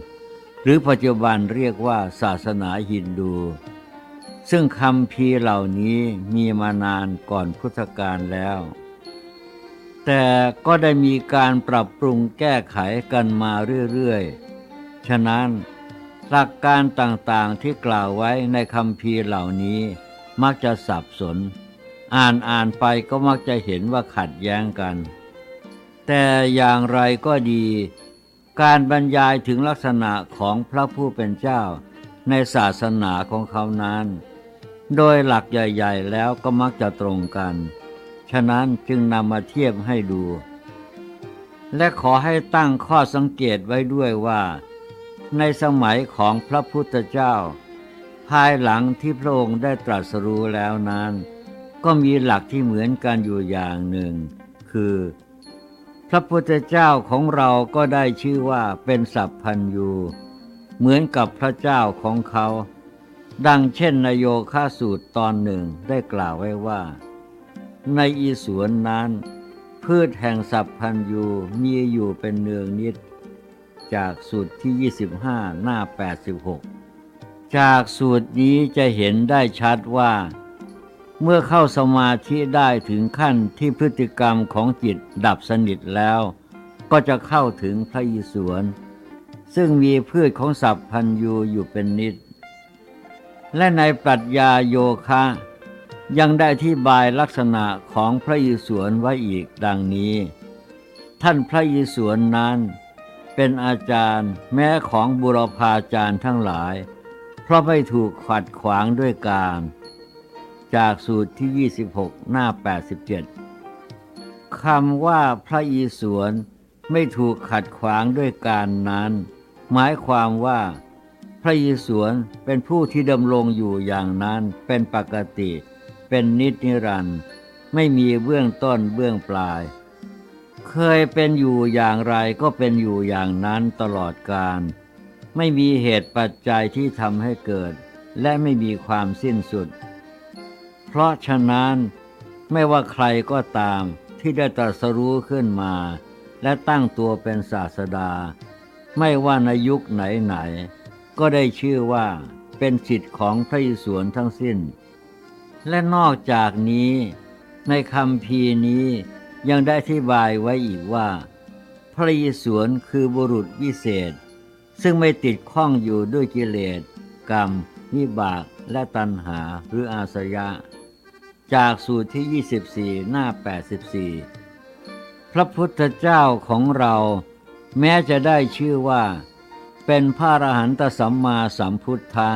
หรือปัจจุบันเรียกว่าศาสนาฮินดู ซึ่งคำพีเหล่านี้มีมานานก่อนพุทธกาลแล้ว แต่ก็ได้มีการปรับปรุงแก้ไขกันมาเรื่อยๆ ฉะนั้นหลักการต่างๆที่กล่าวไว้ในคำพีเหล่านี้มักจะสับสน อ่านอ่านไปก็มักจะเห็นว่าขัดแย้งกัน แต่อย่างไรก็ดี การบรรยายถึงลักษณะของพระผู้เป็นเจ้าในศาสนาของเขานั้น โดยหลักใหญ่ๆ แล้วก็มักจะตรงกัน ฉะนั้นจึงนำมาเทียบให้ดู และขอให้ตั้งข้อสังเกตไว้ด้วยว่า ในสมัยของพระพุทธเจ้า ภายหลังที่พระองค์ได้ตรัสรู้แล้วนั้น ก็มีหลักที่เหมือนกันอยู่อย่างหนึ่ง คือ พระพุทธเจ้าของเราก็ได้ชื่อว่าเป็นสัพพันยูเหมือนกับพระเจ้าของเขา ดังเช่นนโยคาสูตรตอนหนึ่งได้กล่าวไว้ว่า ในอีสวนนั้น พืชแห่งสัพพันยูมีอยู่เป็นเนืองนิด จากสูตรที่ 25 หน้า 86 จากสูตรนี้จะเห็นได้ชัดว่า เมื่อเข้าสมาธิได้ถึงขั้นที่พฤติกรรมของจิตดับสนิทแล้ว ก็จะเข้าถึงพระอิศวรซึ่งมีพืชของสัพพันยูอยู่เป็นนิด และในปรัชญาโยคะ ยังได้ที่บายลักษณะของพระอิศวรไว้อีกดังนี้ ท่านพระยิสวนนั้น เป็นอาจารย์แม้ของบุรพาจารย์ทั้งหลาย เพราะไม่ถูกขัดขวางด้วยการ จากสูตรที่ 26 หน้า 87 คำว่าพระยิสวนไม่ถูกขัดขวางด้วยการนั้น หมายความว่า พระยิสวนเป็นผู้ที่ดำรงอยู่อย่างนั้นเป็นปกติ เป็นนิจนิรันด์ไม่มีเบื้องต้นเบื้องปลาย เคยเป็นอยู่อย่างไรก็เป็นอยู่อย่างนั้นตลอดกาลไม่มีเหตุปัจจัยที่ทำให้เกิด และไม่มีความสิ้นสุด เพราะฉะนั้นไม่ว่าใครก็ตามที่ได้ตรัสรู้ขึ้นมา และตั้งตัวเป็นศาสดา ไม่ว่าในยุคไหนๆ ก็ได้ชื่อว่าเป็นสิทธิ์ของพระอิศวรทั้งสิ้น และนอกจากนี้ในคำพีนี้ยังได้อธิบายไว้อีกว่า พระอิศวรคือบุรุษวิเศษ ซึ่งไม่ติดข้องอยู่ด้วยกิเลส กรรม วิบากและตัณหาหรืออาสยะ จากสูตรที่ 24 หน้า 84 พระพุทธเจ้าของเรา แม้จะได้ชื่อว่า เป็นพระอรหันตสัมมาสัมพุทธะ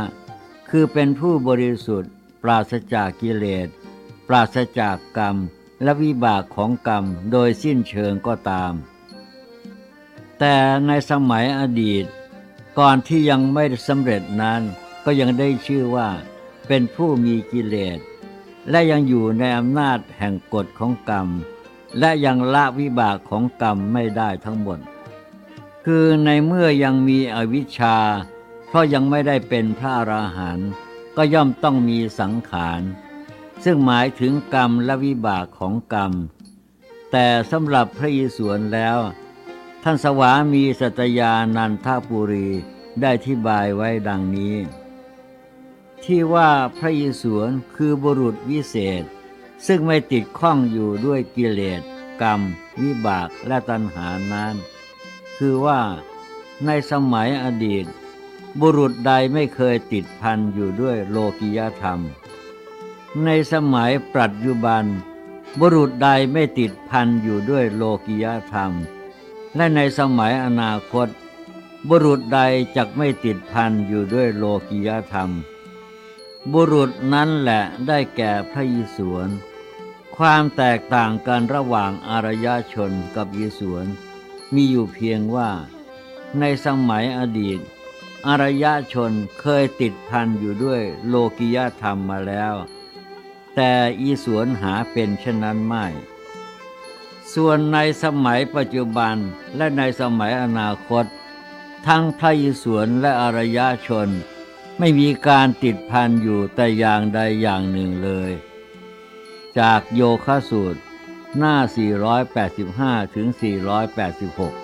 คือเป็นผู้บริสุทธิ์ ปราศจากกิเลส ปราศจากกรรม และวิบากของกรรมโดยสิ้นเชิงก็ตาม แต่ในสมัยอดีต ก่อนที่ยังไม่สำเร็จนั้น ก็ยังได้ชื่อว่า เป็นผู้มีกิเลส และยังอยู่ในอำนาจแห่งกฎของกรรม และยังละวิบากของกรรมไม่ได้ทั้งหมด คือในเมื่อยังมีอวิชชา เพราะยังไม่ได้เป็นพระอราหันต์ก็ย่อมต้องมีสังขาร ซึ่งหมายถึงกรรมและวิบากของกรรม แต่สำหรับพระอิศวรแล้ว ท่านสวามีสัตยานันทปุรีได้ที่บายไว้ดังนี้ ที่ว่าพระอิศวรคือบุรุษวิเศษ ซึ่งไม่ติดข้องอยู่ด้วยกิเลส กรรม วิบากและตัณหานั้น คือว่าในสมัยอดีต บุรุษใดไม่เคยติดพันอยู่ด้วยโลกิยธรรม ในสมัยปัจจุบัน บุรุษใดไม่ติดพันอยู่ด้วยโลกิยธรรม และในสมัยอนาคต บุรุษใดจักไม่ติดพันอยู่ด้วยโลกิยธรรม บุรุษนั้นแหละได้แก่พระยิสวนความแตกต่างกันระหว่างอารยชนกับยิสวน มีอยู่เพียงว่า ในสมัยอดีต อารยชนเคยติดพันอยู่ด้วยโลกิยธรรมมาแล้ว แต่อีสวนหาเป็นเช่นนั้นไม่ ส่วนในสมัยปัจจุบันและในสมัยอนาคต ทั้งพระยิสวนและอารยชน ไม่มีการติดพันอยู่แต่อย่างใดอย่างหนึ่งเลย จากโยคสูตร หน้า 485 ถึง 486